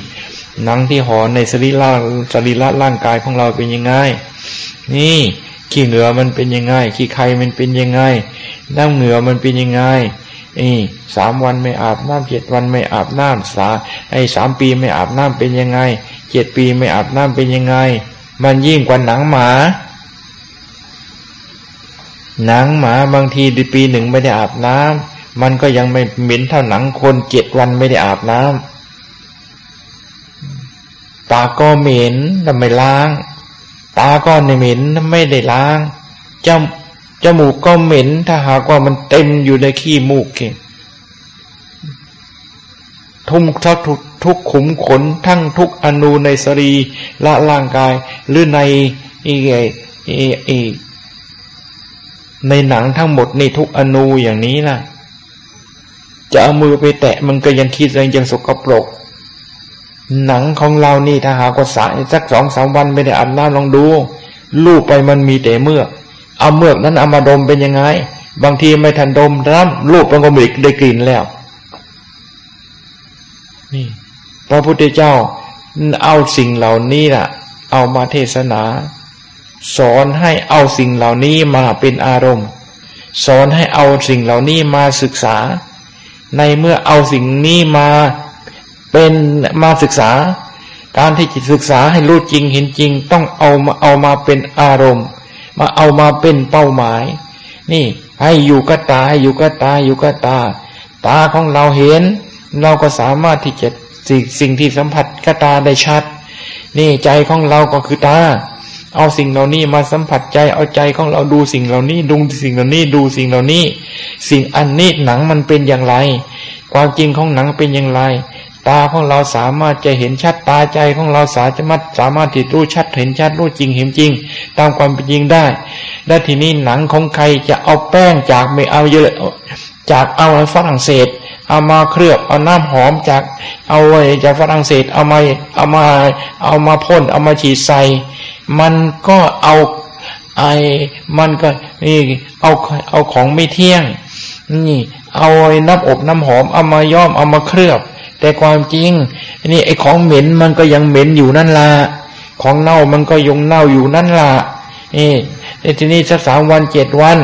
หนังที่ห่อในสรีระสรีระร่างกายของเราเป็นยังไง นี่ขี้เหนือมันเป็นยังไงขี้ไข่มันเป็นยังไง น้ำเหงื่อมันเป็นยังไงนี่สามวันไม่อาบน้ำเจ็ดวันไม่อาบน้ำสาไอ้สามปีไม่อาบน้ำเป็นยังไงเจ็ดปีไม่อาบน้ำเป็นยังไง มันยิ่งกว่าหนังหมาหนังหมาบางทีปีหนึ่งไม่ได้อาบน้ำมันก็ยังไม่เหม็นเท่าหนังคนเจ็ดวันไม่ได้อาบน้ำตาก็เหม็นแต่ไม่ล้าง ตาก็เหม็นไม่ได้ล้างจ จมูกก็เหม็นถ้าหากว่ามันเต็มอยู่ในขี้มูกเองทุ่มทักทุกทุกขุมขนทั้งทุกอนูในสรีละร่างกาย หรือในอีไอในหนังทั้งหมดในทุกอนูอย่างนี้นะจะเอามือไปแตะมันก็ยังคิดยังยังสกปรก หนังของเรานี่ถ้าหากว่าสายสักสองสามวันไม่ได้อาบน้ำลองดู ลูกไปมันมีแต่เมื่อ เอาเมือกนั้นเอามาดมเป็นยังไง บางทีไม่ทันดมน้ำรูปมันก็มีได้กลิ่นแล้ว นี่พระพุทธเจ้าเอาสิ่งเหล่านี้น่ะ เอามาเทศนา สอนให้เอาสิ่งเหล่านี้มาเป็นอารมณ์ สอนให้เอาสิ่งเหล่านี้มาศึกษา ในเมื่อเอาสิ่งนี้มาเป็นมาศึกษา การที่จะศึกษาให้รู้จริงเห็นจริง ต้องเอามาเอามาเป็นอารมณ์ มาเอามาเป็นเป้าหมาย นี่ ให้อยู่กับตาให้อยู่กับตาอยู่กับตา ตาของเราเห็น เราก็สามารถที่จะสิ่งสิ่งที่สัมผัสกับตาได้ชัด นี่ใจของเราก็คือตา เอาสิ่งเหล่านี้มาสัมผัสใจเอาใจของเราดูสิ่งเหล่านี้ดูสิ่งเหล่านี้ดูสิ่งเหล่านี้ สิ่งอันนี้หนังมันเป็นอย่างไร ความจริงของหนังเป็นอย่างไร ตาของเราสามารถจะเห็นชัดตาใจของเราสามารถสามารถที่รู้ชัดเห็นชัดรู้จริงเห็นจริง ตามความเป็นจริงได้ และทีนี้หนังของใครจะเอาแป้งจากไม่เอาเยอะจากเอาฝรั่งเศส เอามาเคลือบเอาน้ำหอมจากเอาไว้จากฝรั่งเศสเอามาเอามาเอามาพ่นเอามาฉีดใส่ มันก็เอาไอ้มันก็นี่เอาเอาของไม่เที่ยงนี่เอาไอ้น้ำอบน้ำหอมเอามาย้อมเอามาเคลือบ แต่ความจริงนี่ไอ้ของเหม็นมันก็ยังเหม็นอยู่นั่นละของเน่ามันก็ยังเน่าอยู่นั่นละนี่ที่นี้สักสามวันเจ็ดวัน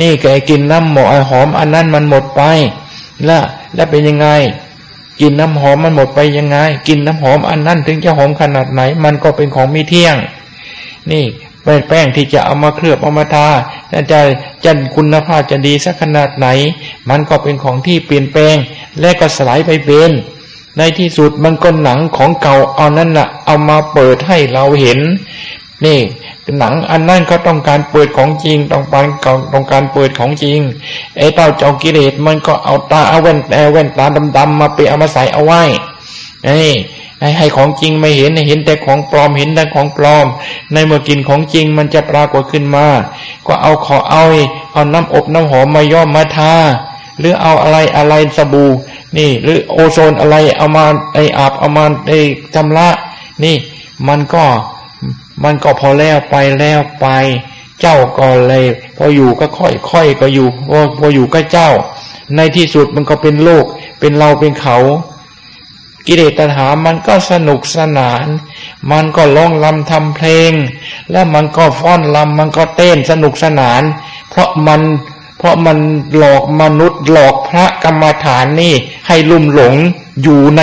นี่แกกินน้ำหมอหอม อันนั้นมันหมดไปแล้วแล้วเป็นยังไง กินน้ำหอมมันหมดไปยังไง กินน้ำหอมอันนั้นถึงจะหอมขนาดไหน มันก็เป็นของมีเที่ยง นี่แป้งที่จะเอามาเคลือบเอามาทาจะจะคุณภาพจะดีสักขนาดไหน มันก็เป็นของที่เปลี่ยนแปลง และก็สลายไปเป็น ในที่สุดมันก็หนังของเก่าเอานั่นละเอามาเปิดให้เราเห็น นี่หนังอันนั้นเขาต้องการเปิดของจริงต้องการต้องการเปิดของจริงไอ้เต้าเจ้ากิเลสมันก็เอาตาเอาแว่นแว่นตาดำๆมาไปเอามาใส่เอาไว้ไอ้ให้ให้ของจริงไม่เห็นเห็นแต่ของปลอมเห็นแต่ของปลอม ในเมื่อกินของจริงมันจะปรากฏขึ้นมา ก็เอาขอเอาเอาน้ำอบน้ำหอมมาย่อมมาทาหรือเอาอะไรอะไรสบู่ นี่ หรือโอโซนอะไรเอามาไออาบเอามาไอจำละนี่มันก็มันก็พอแล้วไปแล้วไป เจ้าก็เลย พออยู่ก็ค่อยค่อยก็อยู่พอพออยู่ก็เจ้า ในที่สุดมันก็เป็นโลก เป็นเราเป็นเขา กิเลสตัณหามันก็สนุกสนาน มันก็ร้องลำทำเพลง และมันก็ฟ้อนลำมันก็เต้นสนุกสนาน เพราะมัน เพราะมันหลอกมนุษย์หลอกพระกรรมฐานนี่ ให้ลุ่มหลงอยู่ใน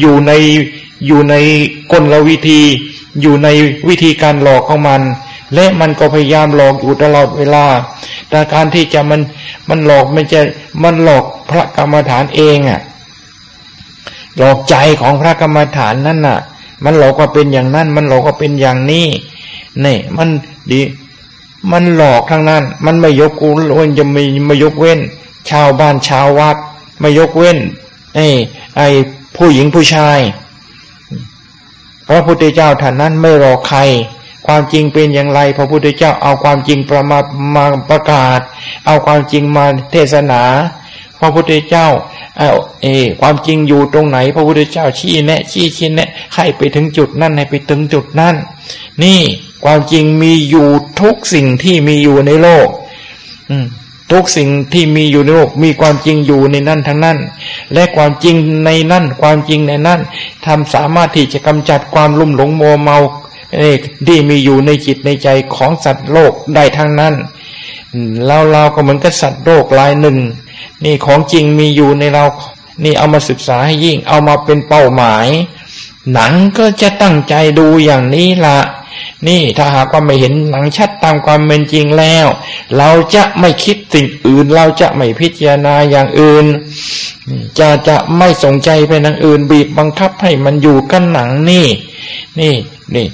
อยู่ในอยู่ในกลวิธี อยู่ในวิธีการหลอกของมัน และมันก็พยายามหลอกอยู่ตลอดเวลาแต่การที่จะมันมันหลอกมันจะมันหลอกพระกรรมฐานเองอะ่ะหลอกใจของพระกรรมฐานนั่นน่ะ มันหลอกว่าเป็นอย่างนั้น มันหลอกว่าเป็นอย่างนี้นี่มันดี มันหลอกทั้งนั้น มันไม่ยกกูเว้นจะไม่ไม่ยกเว้น ชาวบ้านชาววัด ไม่ยกเว้นไอ้ไอ้ผู้หญิงผู้ชาย พระพุทธเจ้าท่านนั้นไม่รอใคร ความจริงเป็นอย่างไร พระพุทธเจ้าเอาความจริงประมามาประกาศ เอาความจริงมาเทศนา พระพุทธเจ้าเอาเอความจริงอยู่ตรงไหน พระพุทธเจ้าชี้แนะชี้ชี้แนะให้ไปถึงจุดนั้นให้ไปถึงจุดนั้นนี่ ความจริงมีอยู่ทุกสิ่งที่มีอยู่ในโลก อืมทุกสิ่งที่มีอยู่ในโลกมีความจริงอยู่ในนั่นทั้งนั้น และความจริงในนั่น ความจริงในนั่นทำสามารถที่จะกำจัดความลุ่มหลงโมเมาที่มีอยู่ในจิตในใจของสัตว์โลกได้ทั้งนั้นเราเราก็เหมือนกับสัตว์โลกลายหนึ่ง นี่ของจริงมีอยู่ในเรา นี่เอามาศึกษาให้ยิ่งเอามาเป็นเป้าหมาย หนังก็จะตั้งใจดูอย่างนี้ละ นี่ถ้าหากว่าไม่เห็นหนังชัดตามความเป็นจริงแล้ว เราจะไม่คิดสิ่งอื่น เราจะไม่พิจารณาอย่างอื่น จะจะไม่สนใจไปทางอื่น บีบบังคับให้มันอยู่กันหนังนี่ นี่นี่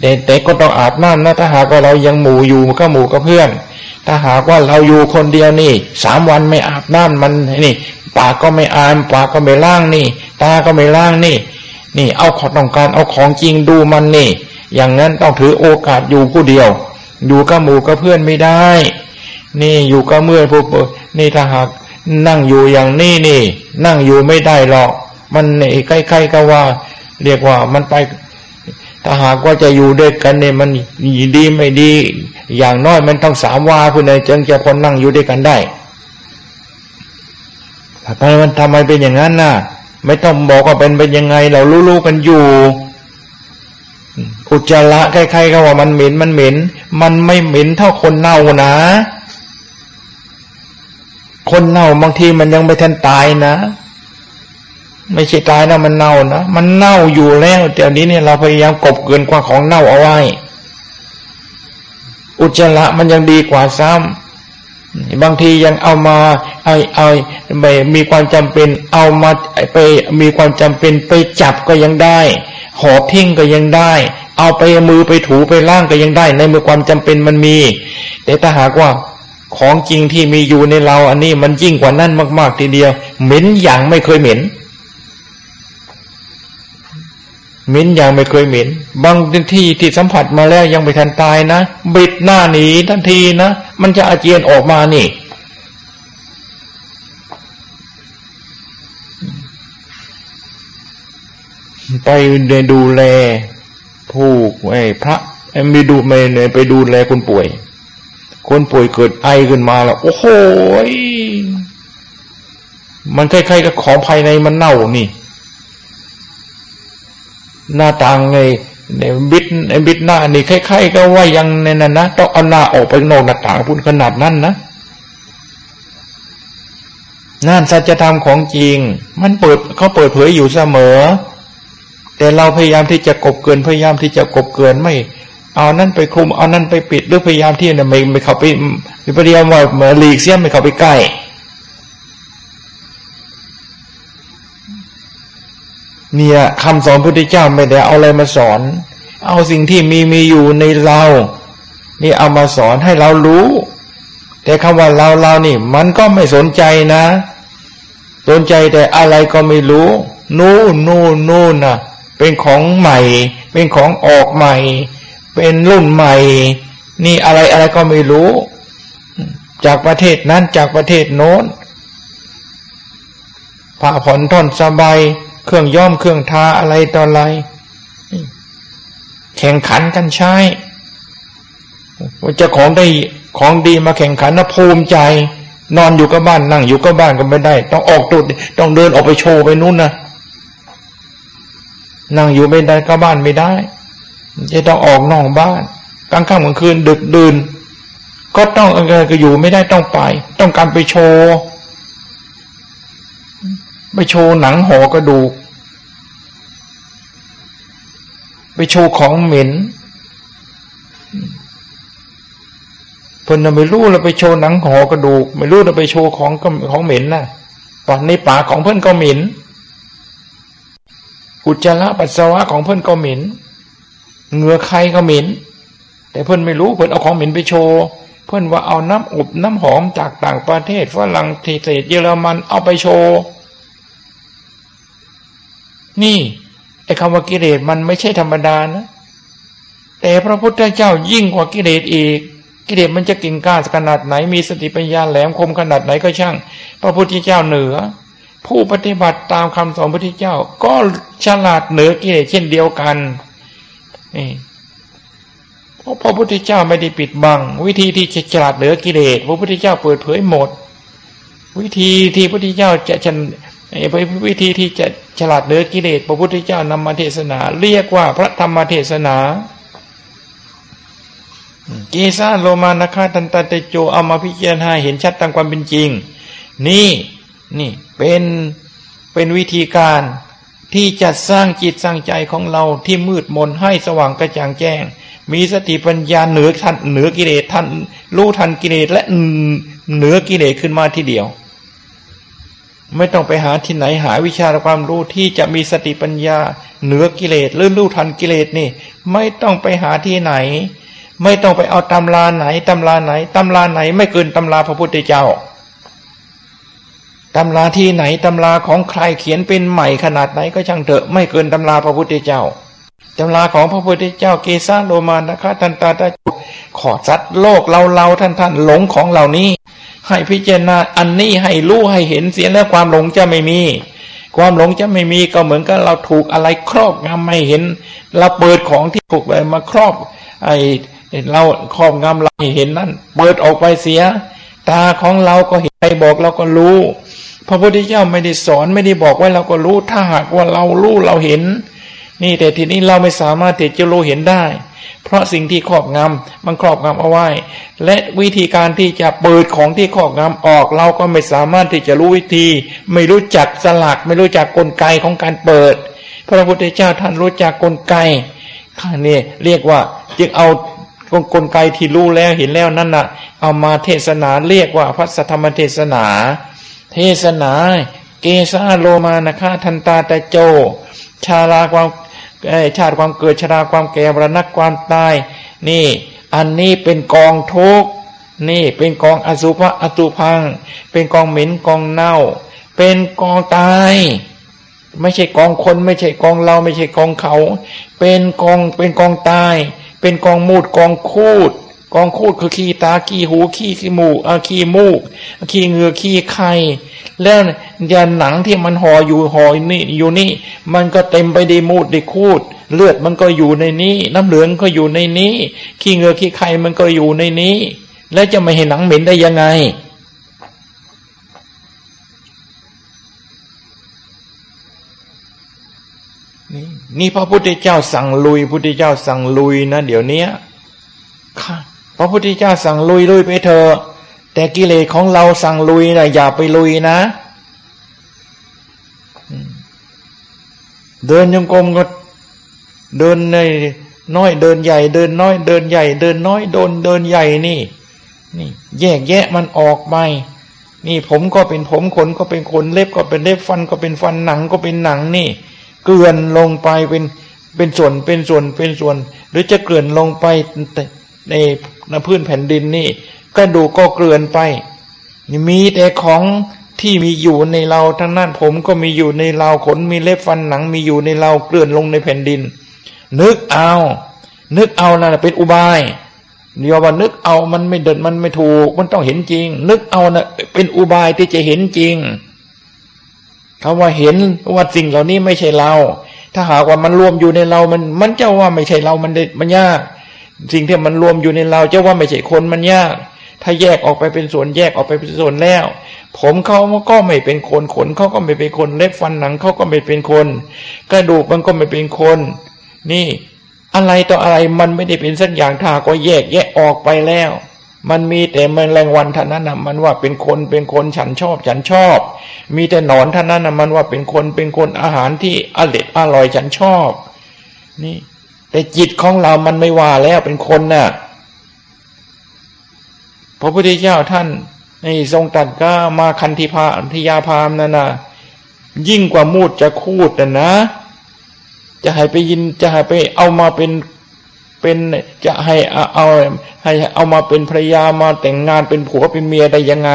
แต่แต่ก็ต้องอาบน้ำนะถ้าหากว่าเรายังหมู่อยู่ก็หมู่กับเพื่อน ถ้าหากว่าเราอยู่คนเดียวนี่สามวันไม่อาบน้ำมันนี่ปากก็ไม่อามปากก็ไม่ล้างนี่ ตาก็ไม่ล้างนี่ นี่ เอาขอต้องการเอาของจริงดูมันนี่ อย่างนั้นต้องถือโอกาสอยู่ผู้เดียว อยู่กับหมู่กับเพื่อนไม่ได้ นี่อยู่กับเมื่อพวกนี่ถ้าหากนั่งอยู่อย่างนี้นี่ นั่งอยู่ไม่ได้หรอก มันนี่ใกล้ๆก็ว่า เรียกว่ามันไปถ้าหากว่าจะอยู่ด้วยกันเนี่ยมันดีไม่ดี อย่างน้อยมันต้องสามวาผู้ใดจึงจะคนนั่งอยู่ด้วยกันได้ทำไมมันทำไมเป็นอย่างนั้นน่ะ ไม่ต้องบอกว่าเป็นเป็นยังไง เรารู้ๆกันอยู่ อุจจาระใครๆก็ว่ามันเหม็นมันเหม็น มันไม่เหม็นเท่าคนเน่านะ คนเน่าบางทีมันยังไม่ทันตายนะไม่ใช่ตายนะมันเน่านะมันเน่าอยู่แล้วแต่นี้เนี่ยเราพยายามกบเกินกว่าของเน่าเอาไว้ อุจจาระมันยังดีกว่าซ้ำ บางทียังเอามาเอาเอาไปมีความจำเป็นเอามาไปมีความจำเป็นไปจับก็ยังได้หอบทิ้งก็ยังได้ เอาไปมือไปถูไปล่างก็ยังได้ ในเมื่อความจำเป็นมันมี แต่ถ้าหากว่าของจริงที่มีอยู่ในเราอันนี้มันยิ่งกว่านั้นมาก ๆ ทีเดียว เหม็นอย่างไม่เคยเหม็น หม็นอย่างไม่เคยเหม็น บางที่ที่สัมผัสมาแล้วยังไม่ทันตายนะบิดหน้าหนีทันทีนะ มันจะอาเจียนออกมานี่ ไปดูแลผู้ไอ้พระไม่ดูไม่ไปดูแลคนป่วย คนป่วยเกิดไอขึ้นมาแล้ว โอ้โหมันคล้ายๆกับของภายในมันเน่านี่ หน้าต่างไงในบิดในบิดหน้านี่คล้ายๆก็ว่ายังในนั้นนะต้องเอาหน้าออกไปนอกหน้าต่างพูดขนาดนั้นนะนั่นสัจธรรมของจริง มันเปิดเขาเปิดเผยอยู่เสมอ แต่เราพยายามที่จะกบเกินพยายามที่จะกบเกินไม่ เอานั่นไปคุมเอานั่นไปปิดหรือพยายามที่จะไม่ไม่เข้าไปพยายามว่าเหมือนหลีกเสียไม่เข้าไปใกล้ เนี่ยคำสอนพุทธเจ้าไม่ได้เอาอะไรมาสอน เอาสิ่งที่มีมีอยู่ในเรา นี่เอามาสอนให้เรารู้ แต่คำว่าเราเรานี่ มันก็ไม่สนใจนะ สนใจแต่อะไรก็ไม่รู้ นู่นนู่นนู่นนะเป็นของใหม่ เป็นของออกใหม่ เป็นรุ่นใหม่ นี่อะไรอะไรก็ไม่รู้ จากประเทศนั้นจากประเทศโน้นผ้าผ่อนท่อนสบาย เครื่องย้อมเครื่องทาอะไรต่ออะไรแข่งขันกันใช้ว่าจะของได้ของดีมาแข่งขันนะภูมิใจ นอนอยู่กับบ้านนั่งอยู่กับบ้านก็ไม่ได้ ต้องออกตุดต้องเดินออกไปโชว์ไปนู้นนะนั่งอยู่ไม่ได้ก็บ้านไม่ได้ จะต้องออกนอกบ้านกลางค่ำกลางคืนดึกดื่นก็ต้องเออก็อยู่ไม่ได้ต้องไป ต้องการไปโชว์ ไปโชว์หนังห่อกระดูก ไปโชว์ของเหม็นเพิ่นไม่รู้เราไปโชว์หนังห่อกระดูก ไม่รู้เราไปโชว์ของของเหม็นนะตอนในป่าของเพื่อนก็เหม็นอุจจาระปัสสาวะของเพื่อนก็เหม็นเหงื่อใครก็เหม็นแต่เพื่อนไม่รู้เพื่อนเอาของเหม็นไปโชว์เพื่อนว่าเอาน้ำอบน้ำหอมจากต่างประเทศฝรั่งเศสเยอรมันเอาไปโชว์ นี่ไอ้คำว่ากิเลสมันไม่ใช่ธรรมดานะ แต่พระพุทธเจ้ายิ่งกว่ากิเลสอีก กิเลสมันจะกิ่งก้าขนาดไหน มีสติปัญญาแหลมคมขนาดไหนก็ช่าง พระพุทธเจ้าเหนือ ผู้ปฏิบัติตามคำสอนพระพุทธเจ้า ก็ฉลาดเหนือกิเลสเช่นเดียวกันนี่เพราะพระพุทธเจ้าไม่ได้ปิดบัง วิธีที่จะฉลาดเหนือกิเลสพระพุทธเจ้าเปิดเผยหมด วิธีที่พระพุทธเจ้าจะไอ้ วิธีที่จะฉลาดเหนือกิเลสพระพุทธเจ้านำมาเทศนา เรียกว่าพระธรรมเทศนากีซาโลมานาคาตันตาเตโจเอามาพิจารณาเห็นชัดตามความเป็นจริง นี่นี่เป็นเป็นวิธีการที่จะสร้างจิตสร้างใจของเราที่มืดมนให้สว่างกระจ่างแจ้ง มีสติปัญญาเหนือทันเหนือกิเลสทันรู้ทันกิเลสและเหนือกิเลสขึ้นมาทีเดียว ไม่ต้องไปหาที่ไหนหาวิชาความรู้ที่จะมีสติปัญญา เหนือกิเลสหรือรู้ทันกิเลสนี่ ไม่ต้องไปหาที่ไหน ไม่ต้องไปเอาตำราไหนตำราไหนตำราไหน ไม่เกินตำราพระพุทธเจ้าตำราที่ไหนตำราของใครเขียนเป็นใหม่ขนาดไหนก็ช่างเถอะไม่เกินตำราพระพุทธเจ้าตำราของพระพุทธเจ้าเกซาโลมานะคะทันตาตาขอสัตว์โลกเราเราท่านท่านหลงของเหล่านี้ ให้พิจารณาอันนี้ให้รู้ให้เห็นเสียแล้วความหลงจะไม่มี ความหลงจะไม่มีก็เหมือนกับเราถูกอะไรครอบงำไม่เห็น เราเปิดของที่ถูกไปมาครอบ ไอ้เราครอบงำเราเห็นนั่นเปิดออกไปเสีย ตาของเราก็เห็นใครบอกเราก็รู้พระพุทธเจ้าไม่ได้สอนไม่ได้บอกไว้เราก็รู้ถ้าหากว่าเรารู้เราเห็น นี่แต่ทีนี้เราไม่สามารถที่จะรู้เห็นได้ เพราะสิ่งที่ครอบงำมันครอบงำเอาไว้ และวิธีการที่จะเปิดของที่ครอบงำออก เราก็ไม่สามารถที่จะรู้วิธี ไม่รู้จักสลัก ไม่รู้จักกลไกของการเปิด พระพุทธเจ้าท่านรู้จักกลไกข้านี่เรียกว่าจึงเอากลไกที่รู้แล้วเห็นแล้วนั่นน่ะ เอามาเทศนาเรียกว่าพระสัทธรรมเทศนา เทศนา เกสาโลมานะคะทันตาตะโจ ชาลาความ ชาติความเกิดชราความแก่มรณะความตาย นี่ อันนี้เป็นกองทุกนี่เป็นกองอสุภะอตุพัง เป็นกองเหม็นกองเน่า เป็นกองตาย ไม่ใช่กองคนไม่ใช่กองเราไม่ใช่กองเขา เป็นกองเป็นกองตาย เป็นกองมูดกองคูด กองคูดคือขี้ตาขี้หูขี้ขี้มูกขี้มูกขี้เงือขี้ไข่แล้วยาหนังที่มันห่ออยู่ห่อนี่อยู่นี่ มันก็เต็มไปด้วยมูดด้วยคูด เลือดมันก็อยู่ในนี้ น้ำเหลืองก็อยู่ในนี้ ขี้เงือขี้ไข่มันก็อยู่ในนี้ แล้วจะไม่เห็นหนังเหม็นได้ยังไงนี่นี่พระพุทธเจ้าสั่งลุยพุทธเจ้าสั่งลุยนะ เดี๋ยวนี้ค่ะ พระพุทธเจ้าสั่งลุยลุยไปเถอะแต่กิเลสของเราสั่งลุยนะอย่าไปลุยนะ เดินยังกรมก็เดินในน้อยเดินใหญ่ เดินน้อย เดินใหญ่ เดินน้อยโดนเดินใหญ่นี่ นี่ แยกแยะมันออกไปนี่ผมก็เป็นผมขนก็เป็นขนเล็บก็เป็นเล็บฟันก็เป็นฟันหนังก็เป็นหนังนี่ เกลื่อนลงไปเป็นเป็นส่วนเป็นส่วนเป็นส่วน หรือจะเกลื่อนลงไป ในนพื้นแผ่นดินนี่กระดูกก็เกลื่อนไป มีแต่ของที่มีอยู่ในเราทั้งนั้นผมก็มีอยู่ในเราขนมีเล็บฟันหนังมีอยู่ในเราเกลื่อนลงในแผ่นดิน นึกเอา นึกเอานะ่ะเป็นอุบายเดี๋ยวว่านึกเอามันไม่เดินมันไม่ถูก มันต้องเห็นจริง นึกเอานะเป็นอุบายที่จะเห็นจริงคำว่าเห็นว่าสิ่งเหล่านี้ไม่ใช่เรา ถ้าหากว่ามันรวมอยู่ในเรา มันมันจะว่าไม่ใช่เรา มันมันยาก สิ่งที่มันรวมอยู่ในเราจะว่าไม่ใช่คนมันยาก ถ้าแยกออกไปเป็นส่วนแยกออกไปเป็นส่วนแล้ว ผมเขาก็ไม่เป็นคนขนเขาก็ไม่เป็นคนเล็บฟันหนังเขาก็ไม่เป็นคน กระดูกมันก็ไม่เป็นคน นี่อะไรต่ออะไรมันไม่ได้เป็นสักอย่างถ้าก็แยกแยกออกไปแล้ว มันมีแต่แมลงวันท่านั้นนะมันว่าเป็นคนเป็นคนฉันชอบฉันชอบ มีแต่หนอนท่านั้นนะมันว่าเป็นคนเป็นคนอาหารที่อร่อยอร่อยฉันชอบ นี่ แต่จิตของเรามันไม่ว่าแล้วเป็นคนน่ะพระพุทธเจ้าท่านในทรงตัดก็มาคันธิพาทิยาพามนั่นนะยิ่งกว่ามูดจะคูดนะนะ จะให้ไปยินจะให้ไปเอามาเป็นเป็นจะให้เอาให้เอามาเป็นภรรยามาแต่งงานเป็นผัวเป็นเมียได้ยังไง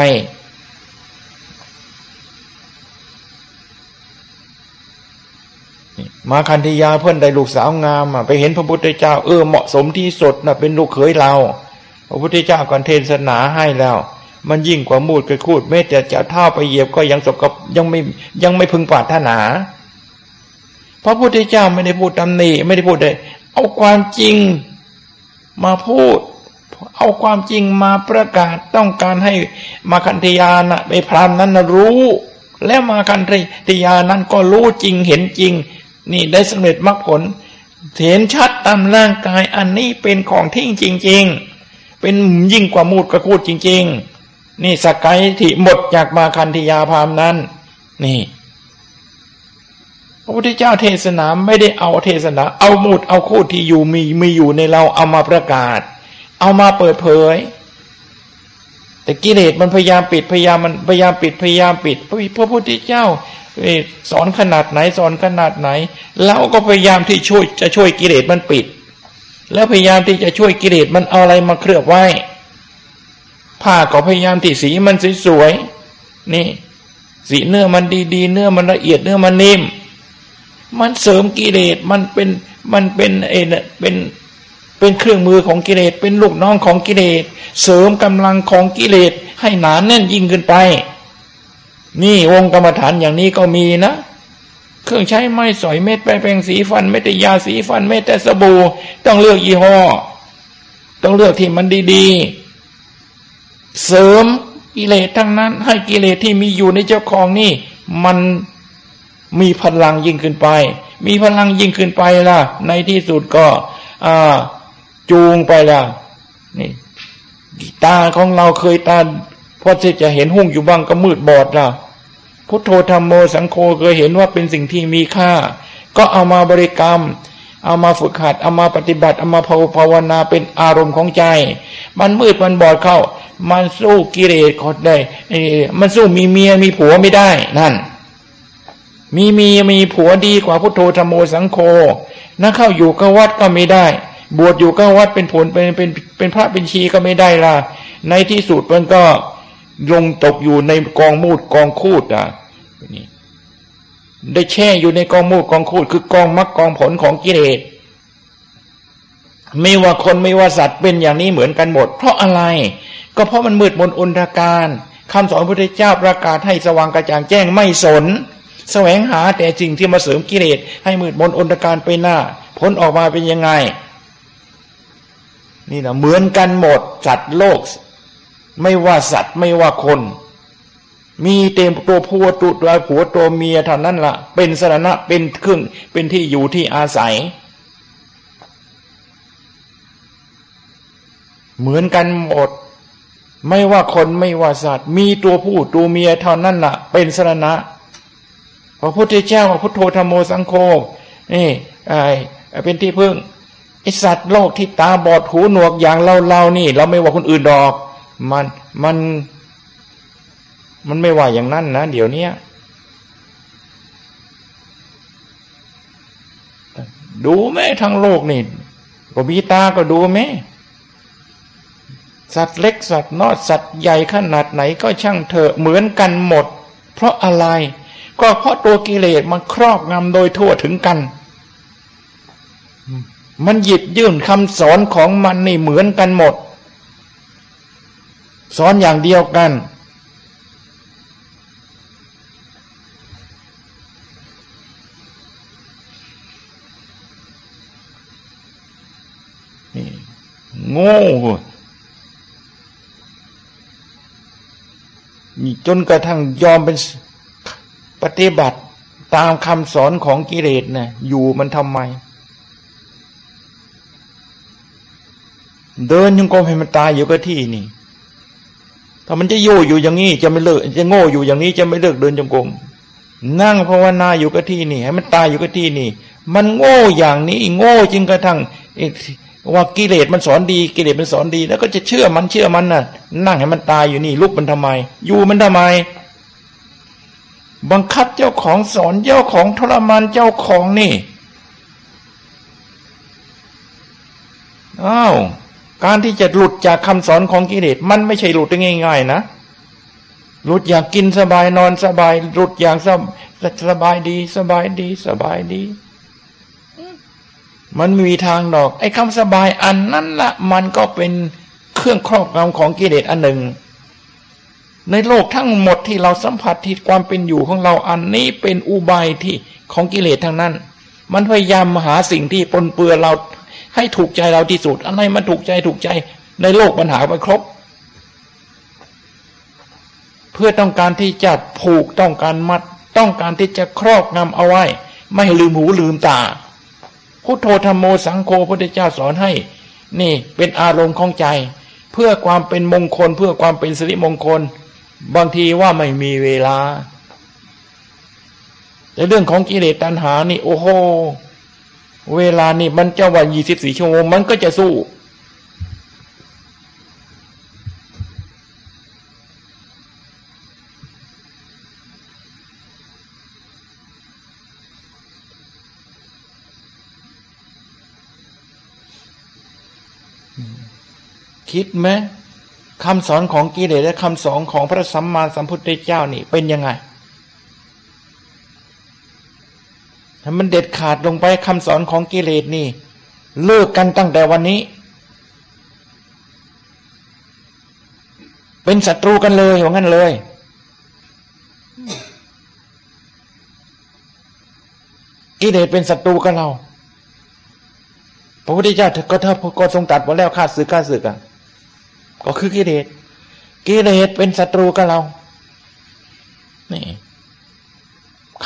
มาคันธยาเพื่อนได้ลูกสาวงามไปเห็นพระพุทธเจ้าเออเหมาะสมที่สุดนะเป็นลูกเขยเรา พระพุทธเจ้าก่อนเทศนาให้แล้ว มันยิ่งกว่ามูดกระคูดแม้แต่จะเท่าไปเหยียบก็ยังสกับยังไม่ยังไม่พึงปรารถนาพระพุทธเจ้าไม่ได้พูดตำหนิไม่ได้พูดเลยเอาความจริงมาพูด เอาความจริงมาประกาศต้องการให้มาคันธยานะไปพรามนั้นนะรู้ แล้วมาคันธยานั้นก็รู้จริงเห็นจริง นี่ได้สำเร็จมรรคผลเห็นชัดตามร่างกายอันนี้เป็นของทิ้งจริง ๆ เป็นยิ่งกว่ามูดกระคูดจริง ๆ นี่สกายที่หมดจากมาคันธยาพามนั้น นี่ พระพุทธเจ้าเทศนาไม่ได้เอาเทศนา เอามุดเอาคูดที่อยู่มีมีอยู่ในเราเอามาประกาศ เอามาเปิดเผย แต่กิเลสมันพยายามปิดพยายามมันพยายามปิดพยายามปิดพระพุทธเจ้า สอนขนาดไหนสอนขนาดไหน เราก็พยายามที่ช่วยจะช่วยกิเลสมันปิด แล้วพยายามที่จะช่วยกิเลสมันเอาอะไรมาเคลือบไว้ผ้าก็พยายามที่สีมันสวยๆนี่ สีเนื้อมันดีๆ เนื้อมันละเอียดเนื้อมันนิ่ม มันเสริมกิเลสมันเป็นมันเป็นเอเนี่ยเป็นเป็นเครื่องมือของกิเลสเป็นลูกน้องของกิเลสเสริมกำลังของกิเลสให้หนานแน่นยิ่งขึ้นไป นี่วงกรรมฐานอย่างนี้ก็มีนะ เครื่องใช้ไม้สอยเม็ดแปรงสีฟันไม่แต่ยาสีฟันไม่แต่สบู่ต้องเลือกยี่ห้อ ต้องเลือกที่มันดีๆ เสริมกิเลสทั้งนั้น ให้กิเลสที่มีอยู่ในเจ้าของนี่ มันมีพลังยิ่งขึ้นไป มีพลังยิ่งขึ้นไปล่ะ ในที่สุดก็จูงไปล่ะ นี่ ตาของเราเคยตา พอที่จะเห็นหุ่งอยู่บ้างก็มืดบอดล่ะพุทโธธรรมโมสังโฆเคยเห็นว่าเป็นสิ่งที่มีค่า ก็เอามาบริกรรม เอามาฝึกหัด เอามาปฏิบัติ เอามาภาวนาเป็นอารมณ์ของใจ มันมืดมันบอดเข้า มันสู้กิเลสก็ได้มันสู้มีเมียมีผัวไม่ได้นั่น มีเมียมีผัวดีกว่าพุทโธธรรมโมสังโฆนักเข้าอยู่ก็วัดก็ไม่ได้ บวชอยู่ก็วัดเป็นผลเป็นเป็นเป็นพระเป็นชีก็ไม่ได้ล่ะ ในที่สุดมันก็ ลงตกอยู่ในกองมูดกองคูดอะนี่ได้แช่อยู่ในกองมูดกองคูดคือกองมรรคกองผลของกิเลสไม่ว่าคนไม่ว่าสัตว์เป็นอย่างนี้เหมือนกันหมด เพราะอะไร ก็เพราะมันมืดมนอนตรการคำสอนพระพุทธเจ้าประกาศให้สว่างกระจ่างแจ้งไม่สน แสวงหาแต่สิ่งที่มาเสริมกิเลสให้มืดมนอนตรการไปหน้า ผลออกมาเป็นยังไง นี่นะเหมือนกันหมดสัตว์โลก ไม่ว่าสัตว์ไม่ว่าคน มีเต็มตัวผัวตัวผัวตัวเมียเท่านั้นละ่ะ เป็นสถานะเป็นเครื่องเป็นที่อยู่ที่อาศัย เหมือนกันหมด ไม่ว่าคนไม่ว่าสัตว์ มีตัวผู้ตัวเมียเท่านั้นละ่ะ เป็นสรณะพระพุทธเจ้าพระพุทโธธรรมโมสังโฆนี่ไอเป็นที่พึ่งไอสัตว์โลกที่ตาบอดหูหนวกอย่างเราเรานี่ เราไม่ว่าคนอื่นดอก มันมันมันไม่ว่าอย่างนั้นนะเดี๋ยวนี้ดูไหมทั้งโลกนี่ก็มีตาก็ดูไหมสัตว์เล็กสัตว์น้อยสัตว์ใหญ่ขนาดไหนก็ช่างเถอะเหมือนกันหมด เพราะอะไร ก็เพราะตัวกิเลสมันครอบงำโดยทั่วถึงกัน มันหยิบยื่นคำสอนของมันนี่เหมือนกันหมด สอนอย่างเดียวกันโง่จนกระทั่งยอมเป็นปฏิบัติตามคำสอนของกิเลสนะอยู่มันทำไม เดินยังกงให้มันตายอยู่กับที่นี่ ถ้ามันจะโย่อยู่อย่างนี้จะไม่เลิก จะโง่อยู่อย่างนี้จะไม่เลิกเดินจงกรมนั่งภาวนาอยู่กับที่นี่ให้มันตายอยู่กับที่นี่ มันโง่อย่างนี้ โง่จริงกระทั่งว่ากิเลสมันสอนดีกิเลสมันสอนดี แล้วก็จะเชื่อมันเชื่อมันน่ะ นั่งให้มันตายอยู่นี่ลุกมันทำไม อยู่มันทำไม บังคับเจ้าของสอนเจ้าของทรมานเจ้าของนี่อ้าว การที่จะหลุดจากคำสอนของกิเลสมันไม่ใช่หลุดได้ง่าย ๆ นะ หลุดอยากกินสบายนอนสบาย หลุดอย่างสสบายดี สบายดี สบายดี มันมีทางดอก ไอ้คำสบายอันนั้นละมันก็เป็นเครื่องครอบงำของกิเลสอันหนึ่ง ในโลกทั้งหมดที่เราสัมผัสที่ความเป็นอยู่ของเราอันนี้เป็นอุบายที่ของกิเลสทั้งนั้น มันพยายามหาสิ่งที่ปนเปื้อเรา ให้ถูกใจเราที่สุด อะไรมันถูกใจถูกใจ ในโลกปัญหาไปครบ เพื่อต้องการที่จะผูกต้องการมัด ต้องการที่จะครอบงำเอาไว้ ไม่ให้ลืมหูลืมตาพุทโธธรรมโมสังโฆพระพุทธเจ้าสอนให้ นี่เป็นอารมณ์ของใจ เพื่อความเป็นมงคล เพื่อความเป็นสิริมงคล บางทีว่าไม่มีเวลาแต่เรื่องของกิเลสตัณหานี่ โอ้โห เวลานี่มันจะวันยี่สิบสี่ชั่วโมงมันก็จะสู้ คิดไหมคำสอนของกิเลสและคำสอนของพระสัมมาสัมพุทธเจ้านี่เป็นยังไง ถ้ามันเด็ดขาดลงไปคำสอนของกิเลสนี่ เลิกกันตั้งแต่วันนี้ เป็นศัตรูกันเลยว่างนั้นเลย กิเลสเป็นศัตรูกับเราพระพุทธเจ้าก็ถ้าก็ทรงตัดไว้แล้วฆ่าศึกฆ่าศึกอะก็คือกิเลสกิเลสเป็นศัตรูกับเรา นี่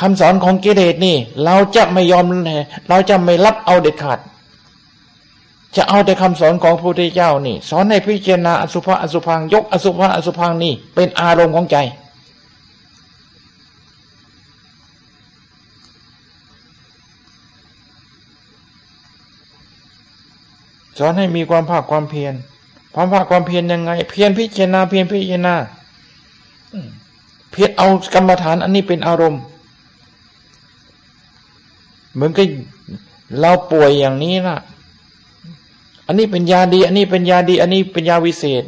คำสอนของกิเลสนี่ เราจะไม่ยอมเราจะไม่รับเอาเด็ดขาด จะเอาแต่คำสอนของพระพุทธเจ้านี่ สอนให้พิจารณาอสุภะอสุพังยกอสุภะอสุพังนี่ เป็นอารมณ์ของใจ สอนให้มีความภาคความเพียรความภาคความเพียรยังไง เพียรพิจารณาเพียรพิจารณาเพียรเอากรรมฐานอันนี้เป็นอารมณ์ เหมือนกับเราป่วยอย่างนี้นะอันนี้เป็นยาดี อันนี้เป็นยาดี อันนี้เป็นยาวิเศษ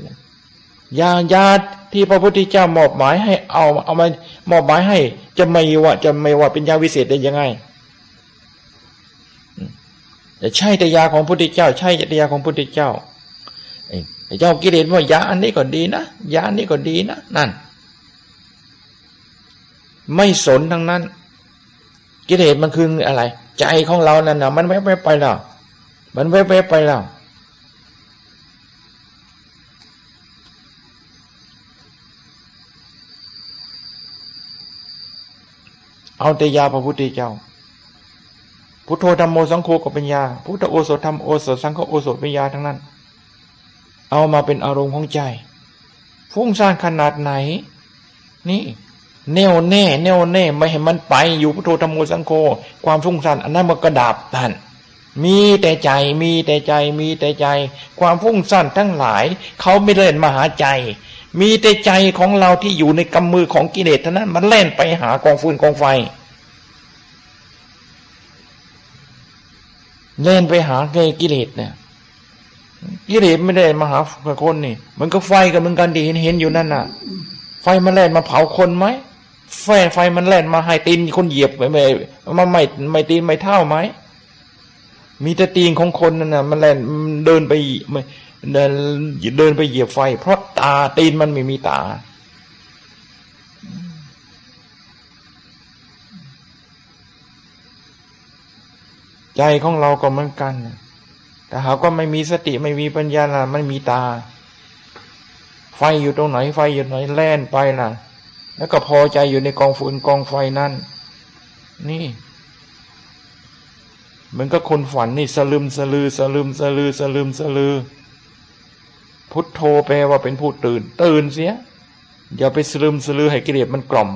ยายาที่พระพุทธเจ้ามอบหมายให้เอาเอามามอบหมายให้ จะไม่ว่าจะไม่ว่าเป็นยาวิเศษได้ยังไงแต่ใช่แต่ยาของพระพุทธเจ้า ใช่แต่ยาของพระพุทธเจ้าไอ้เจ้ากิเลสว่ายาอันนี้ก็ดีนะยาอันนี้ก็ดีนะนั่น ไม่สนทั้งนั้น กิเลสมันคืออะไร ใจของเรานั่นนะมันแวบๆไปแล้วมันแวบๆไปแล้วเอาแต่ยาพระพุทธเจ้า พุทโธธรรมโมสังโฆก็เป็นยา พุทธโอสถธรรมโอสถสังฆโอสถเป็นยาทั้งนั้น เอามาเป็นอารมณ์ของใจ ฟุ้งซ่านขนาดไหน นี่ แน่วแน่แน่วแน่ไม่ให้มันไปอยู่พุทโธธรรมโมสังโฆความฟุ้งซ่านอันนั้นมันกระดับท่านมีแต่ใจมีแต่ใจมีแต่ใจ ความฟุ้งซ่านทั้งหลาย เขาไม่เล่นมาหาใจ มีแต่ใจของเราที่อยู่ในกำมือของกิเลสเท่านั้นมันเล่นไปหากองฟืนกองไฟ เล่นไปหาเกกิเลสเนี่ยกิเลสไม่ได้มาหาคนนี่ มันก็ไฟกับมึงกันดีเห็นเห็นอยู่นั่นน่ะ ไฟมันแล่นมาเผาคนไหม ไฟไฟมันแล่นมาให้ตีนคนเหยียบไม่ไม่มไม่ไม่ตีนไม่เท่าไหมมีแต่ตีนของคนนั่นน่ะมันแล่นเดินไปเดินเดินไปเหยียบไฟ เพราะตาตีนมันไม่มีตา ใจของเราก็เหมือนกันแต่หากว่าไม่มีสติไม่มีปัญญาล่ะไม่มีตา ไฟอยู่ตรงไหนไฟอยู่ไหนแล่นไปล่ะ แล้วก็พอใจอยู่ในกองฟืนกองไฟนั่น นี่เหมือนกับคนฝันนี่สลืมสลือสลืมสลือสลืมสลือ พุทโธแปลว่าเป็นผู้ตื่น ตื่นเสีย อย่าไปสลืมสลือให้กิเลสมันกล่อม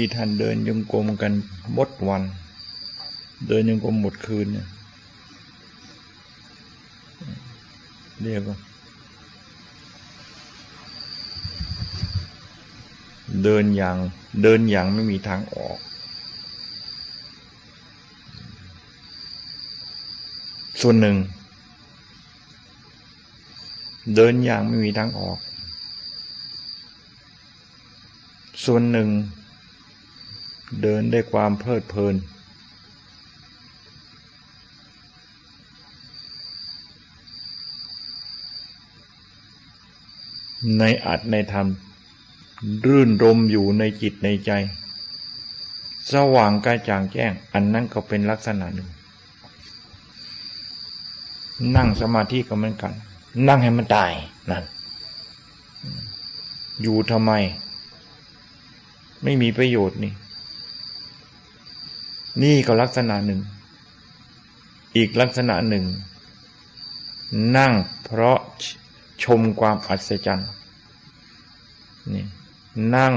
ที่ท่านเดินยงกลมกันหมดวัน เดินยงกลมหมดคืนเนี่ยเรียกว่าเดินอย่างเดินอย่างไม่มีทางออก ส่วนหนึ่ง เดินอย่างไม่มีทางออก ส่วนหนึ่ง เดินได้ความเพลิดเพลิน ในอัดในธรรม รื่นรมอยู่ในจิตในใจ สว่างกระจ่างแจ้ง อันนั้นก็เป็นลักษณะหนึ่ง นั่งสมาธิก็เหมือนกัน นั่งให้มันตายนั่นอยู่ทำไม ไม่มีประโยชน์นี่ นี่ก็ลักษณะหนึ่ง อีกลักษณะหนึ่ง นั่งเพราะชมความอัศจรรย์นี่นั่ง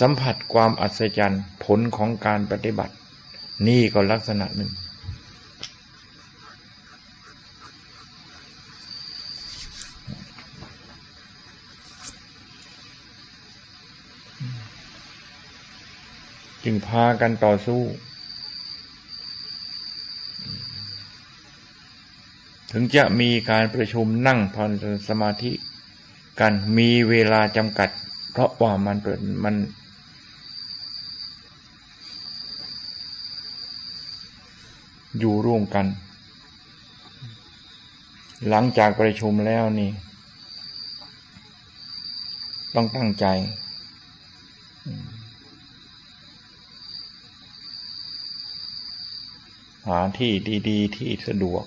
สัมผัสความอัศจรรย์ผลของการปฏิบัติ นี่ก็ลักษณะหนึ่ง จึงพากันต่อสู้ ถึงจะมีการประชุมนั่งพรสมาธิกันมีเวลาจำกัด เพราะว่ามันเปิดมันอยู่ร่วมกัน หลังจากประชุมแล้วนี่ ต้องตั้งใจ หาที่ดีๆ ที่สะดวก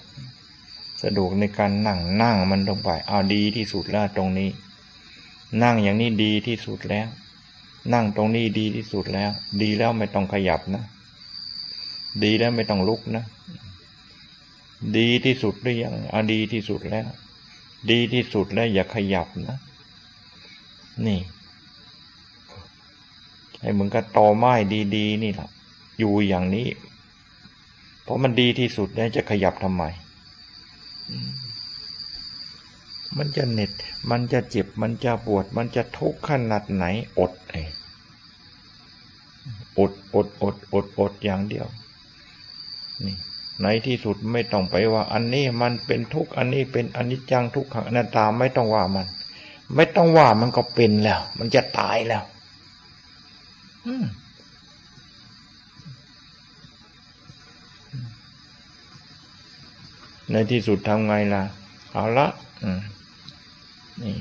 สะดวกในการนั่งนั่งมันลงไปเอาดีที่สุดแล้วตรงนี้ นั่งอย่างนี้ดีที่สุดแล้ว นั่งตรงนี้ดีที่สุดแล้ว ดีแล้วไม่ต้องขยับนะ ดีแล้วไม่ต้องลุกนะ ดีที่สุดหรือยังเอาดีที่สุดแล้ว ดีที่สุดแล้วอย่าขยับนะ นี่ไอ้มึงก็ตอไม้ดี ๆ นี่แหละอยู่อย่างนี้ เพราะมันดีที่สุดแล้วจะขยับทำไม มันจะเหน็ด มันจะเจ็บ มันจะปวด มันจะทุกข์ขนาดไหน อดเองอดอดอดอดอดอย่างเดียว นี่ในที่สุดไม่ต้องไปว่า อันนี้มันเป็นทุกข์อันนี้เป็นอนิจจังทุกขังอนัตตาไม่ต้องว่ามัน ไม่ต้องว่ามันก็เป็นแล้ว มันจะตายแล้ว อืม ในที่สุดทำไงล่ะ เอาละนี่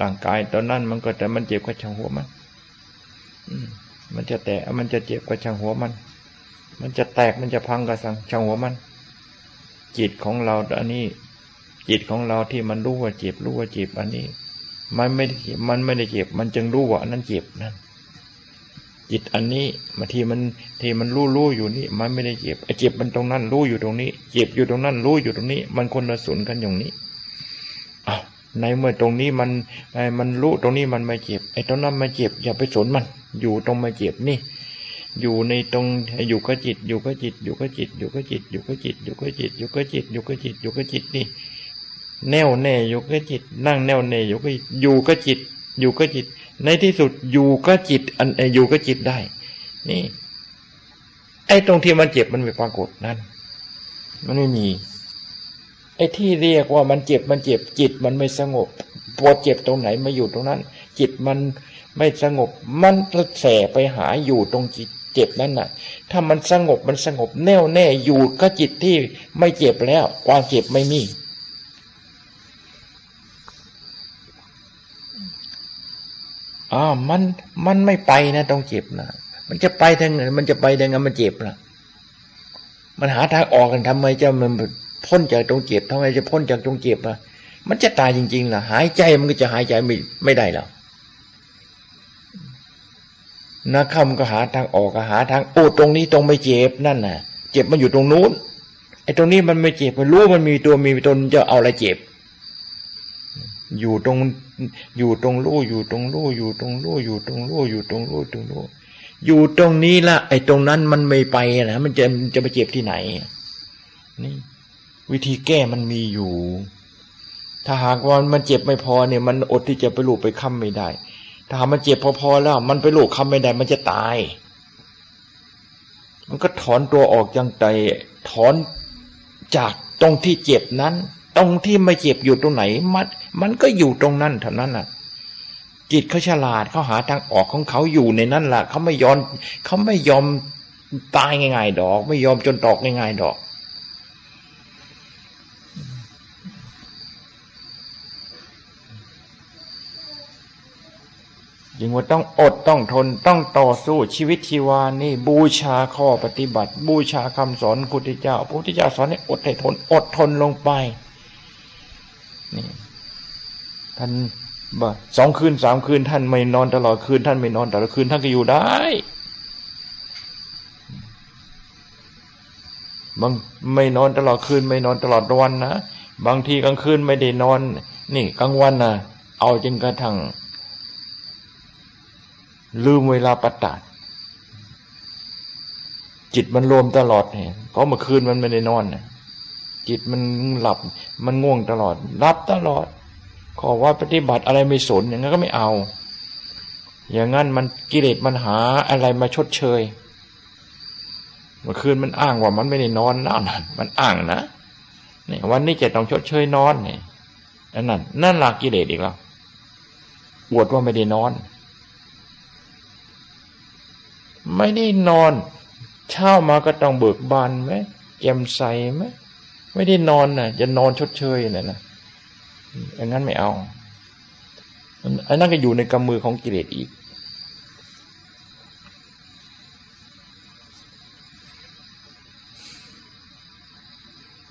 ร่างกายตอนนั้นมันก็แต่มันเจ็บก็ช่างหัวมันมันจะแตกมันจะเจ็บก็ช่างหัวมัน มันจะแตกมันจะพังก็สั่งช่างหัวมัน จิตของเราอันนี้ จิตของเราที่มันรู้ว่าเจ็บรู้ว่าเจ็บอันนี้ มันไม่ได้มันไม่ได้เจ็บ มันจึงรู้ว่าอันนั้นเจ็บนั่น จิตอันนี้มาทีมันทีมันรู้รู้อยู่นี่ มันไม่ได้เจ็บเจ็บมันตรงนั้นรู้อยู่ตรงนี้ เจ็บอยู่ตรงนั้นรู้อยู่ตรงนี้ มันคนละส่วนกันอย่างนี้เอาในเมื่อตรงนี้มันไอ้มันรู้ตรงนี้มันไม่เจ็บไอ้ตรงนั้นมาเจ็บอย่าไปสนมัน อยู่ตรงไม่เจ็บนี่ อยู่ในตรงอยู่กับจิต อยู่กับจิต อยู่กับจิต อยู่กับจิต อยู่กับจิต อยู่กับจิต อยู่กับจิต อยู่กับจิตอยู่กับจิตนี่แน่วแน่อยู่กับจิต นั่งแน่วแน่อยู่กับอยู่กับจิต อยู่กับจิต ในที่สุดอยู่ก็จิตอันอยู่ก็จิตได้ นี่ ไอ้ตรงที่มันเจ็บมันไม่ปรากฏนั่น มันไม่มี ไอ้ที่เรียกว่ามันเจ็บมันเจ็บ จิตมันไม่สงบปวดเจ็บตรงไหนมาอยู่ตรงนั้น จิตมันไม่สงบ มันแสไปหาอยู่ตรงจิตเจ็บนั่นน่ะ ถ้ามันสงบมันสงบแน่วแน่อยู่ก็จิตที่ไม่เจ็บแล้ว ความเจ็บไม่มี อ๋อมันมันไม่ไปนะต้องเจ็บนะมันจะไปทางมันจะไปทางไหนมันเจ็บนะมันหาทางออกกันทำไมจะมันพ้นจากตรงเจ็บทำไมจะพ้นจากตรงเจ็บอะมันจะตายจริงๆล่ะ หายใจมันก็จะหายใจไม่ไม่ได้แล้วนักคำก็หาทางออกก็หาทางโอ้ตรงนี้ตรงไม่เจ็บนั่นน่ะ เจ็บมันอยู่ตรงนู้นไอ้ตรงนี้มันไม่เจ็บมันรู้มันมีตัวมีตนจะเอาอะไรเจ็บ อยู่ตรงอยู่ตรงรู้อยู่ตรงรู้อยู่ตรงรู้อยู่ตรงรู้อยู่ตรงรู้ตรงรู้อยู่ตรงนี้ละไอ้ตรงนั้นมันไม่ไปนะมันจะจะไปเจ็บที่ไหน นี่ วิธีแก้มันมีอยู่ ถ้าหากว่ามันเจ็บไม่พอเนี่ย มันอดที่จะไปลูกไปค้ำไม่ได้ ถ้าหากมันเจ็บพอๆแล้ว มันไปลูกค้ำไม่ได้ มันจะตาย มันก็ถอนตัวออกจังใจถอนจากตรงที่เจ็บนั้น ตรงที่ไม่เจ็บอยู่ตรงไหน มันมันก็อยู่ตรงนั้นเท่านั้นน่ะ จิตเขาฉลาดเขาหาทางออกของเขาอยู่ในนั้นแหละเขาไม่ยอมเขาไม่ยอมตายง่ายๆดอก ไม่ยอมจนตอกง่ายๆดอกยิ่งว่าต้องอดต้องทนต้องต่อสู้ชีวิตชีวานี่บูชาข้อปฏิบัติ บูชาคำสอนพุทธเจ้าพระพุทธเจ้าสอนให้อดให้ทนอดทนลงไป นี่ท่านบ่สองคืนสามคืน ท่านไม่นอนตลอดคืน ท่านไม่นอนตลอดคืนท่านก็อยู่ได้บางไม่นอนตลอดคืน ไม่นอนตลอดวันนะบางทีกลางคืนไม่ได้นอน นี่กลางวันนะเอาจนกระทั่งลืมเวลาปฏิจิตมันรวมตลอดเนี่ยเพราะเมื่อคืนมันไม่ได้นอนเนี่ย จิตมันหลับ มันง่วงตลอด รับตลอด ขอว่าปฏิบัติอะไรไม่สนอย่างนั้นก็ไม่เอา อย่างนั้นมันกิเลสมันหาอะไรมาชดเชย เมื่อคืนมันอ้างว่ามันไม่ได้นอนนั่นมันอ้างนะเนี่ยวันนี้จะต้องชดเชยนอนเนี่ยนั่นนั่นหลักกิเลสอีกแล้วอวดว่าไม่ได้นอน ไม่ได้นอน เช้ามาก็ต้องเบิกบานไหมแจ่มใสไหม ไม่ได้นอนนะจะนอนชดเชยนะนะอันนั้นไม่เอาอันนั้นก็อยู่ในกำมือของกิเลสอีก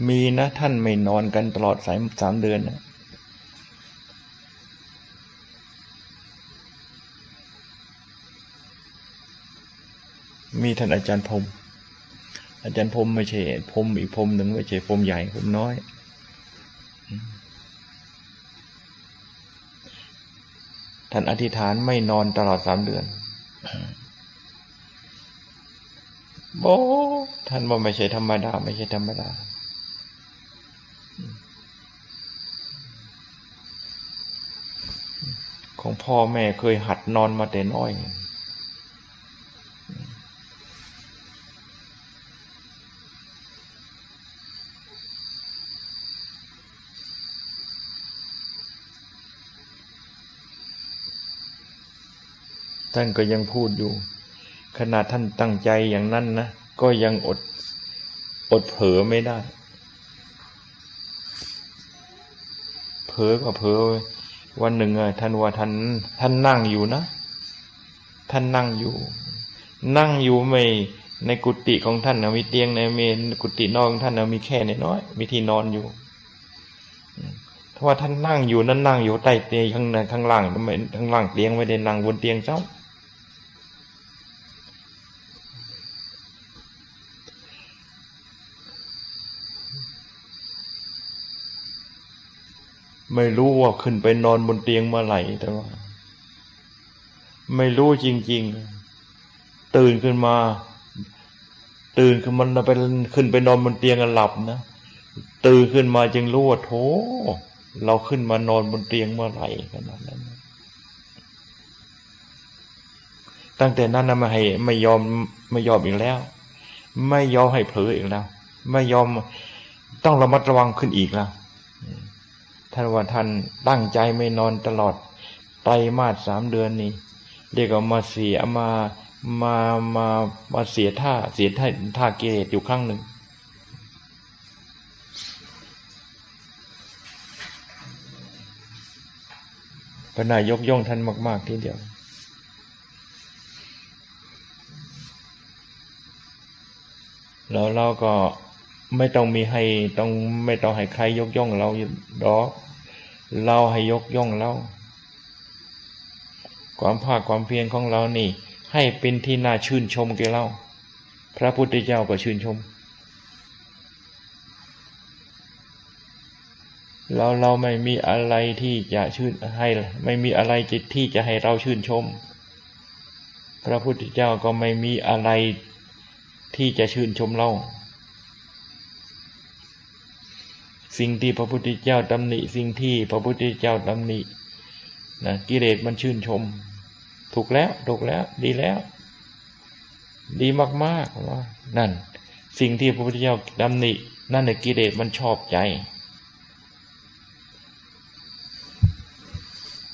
มีนะท่านไม่นอนกันตลอดสายสามเดือนนะมีท่านอาจารย์พรม อาจารย์พรมไม่ใช่พรมอีกพรมหนึ่งไม่ใช่พรมใหญ่พรมน้อย ท่านอธิษฐานไม่นอนตลอดสามเดือนโอ้ท่านว่าไม่ใช่ธรรมดา ไม่ใช่ธรรมดา ของพ่อแม่เคยหัดนอนมาแต่น้อย ท่านก็ยังพูดอยู่ ขนาดท่านตั้งใจอย่างนั้นนะ ก็ยังอดอดเผลอไม่ได้ เผลอก็เผลอวันหนึ่งอะท่านว่าท่านท่านนั่งอยู่นะ ท่านนั่งอยู่ นั่งอยู่ไม่ในกุฏิของท่านนะมีเตียงในเมนกุฏินอนของท่านนะมีแค่น้อยมีที่นอนอยู่เพราะว่าท่านนั่งอยู่นั่นนั่งอยู่ใต้เตียงข้างในข้างล่างไมข้างล่างเตียงไม่ได้นั่งบนเตียงเจ้า ไม่รู้ว่าขึ้นไปนอนบนเตียงเมื่อไหร่แต่ว่า ไม่รู้จริง ๆ ตื่นขึ้นมา ตื่นขึ้นมันไปขึ้นไปนอนบนเตียงกันหลับนะตื่นขึ้นมาจึงรู้ว่าโถเราขึ้นมานอนบนเตียงเมื่อไหร่ขนาดนั้น ตั้งแต่นั้นนะไม่ให้ไม่ยอมไม่ยอมอีกแล้ว ไม่ยอมให้เผลออีกแล้ว ไม่ยอมต้องระมัดระวังขึ้นอีกแล้ว ท่านว่าท่านตั้งใจไม่นอนตลอดไตรมาสสามเดือนนี้เรียกว่ามาเสียมามามามาเสียท่าเสียท่าท่าเกตอยู่ครั้งหนึ่ง พระนายยกย่องท่านมาก ๆ ทีเดียว แล้วเราก็ ไม่ต้องมีให้ต้องไม่ต้องให้ใครยกย่องเราดอกเราให้ยกย่องเราความภาคความเพียรของเรานี่ ให้เป็นที่น่าชื่นชมแก่เรา พระพุทธเจ้าก็ชื่นชม เราเราไม่มีอะไรที่จะชื่นให้ไม่มีอะไรจิตที่จะให้เราชื่นชม พระพุทธเจ้าก็ไม่มีอะไรที่จะชื่นชมเรา สิ่งที่พระพุทธเจ้าตำหนิ สิ่งที่พระพุทธเจ้าตำหนินะกิเลสมันชื่นชม ถูกแล้วถูกแล้ว ดีแล้ว ดีมากๆว่านั่น สิ่งที่พระพุทธเจ้าตำหนิ นั่นในกิเลสมันชอบใจ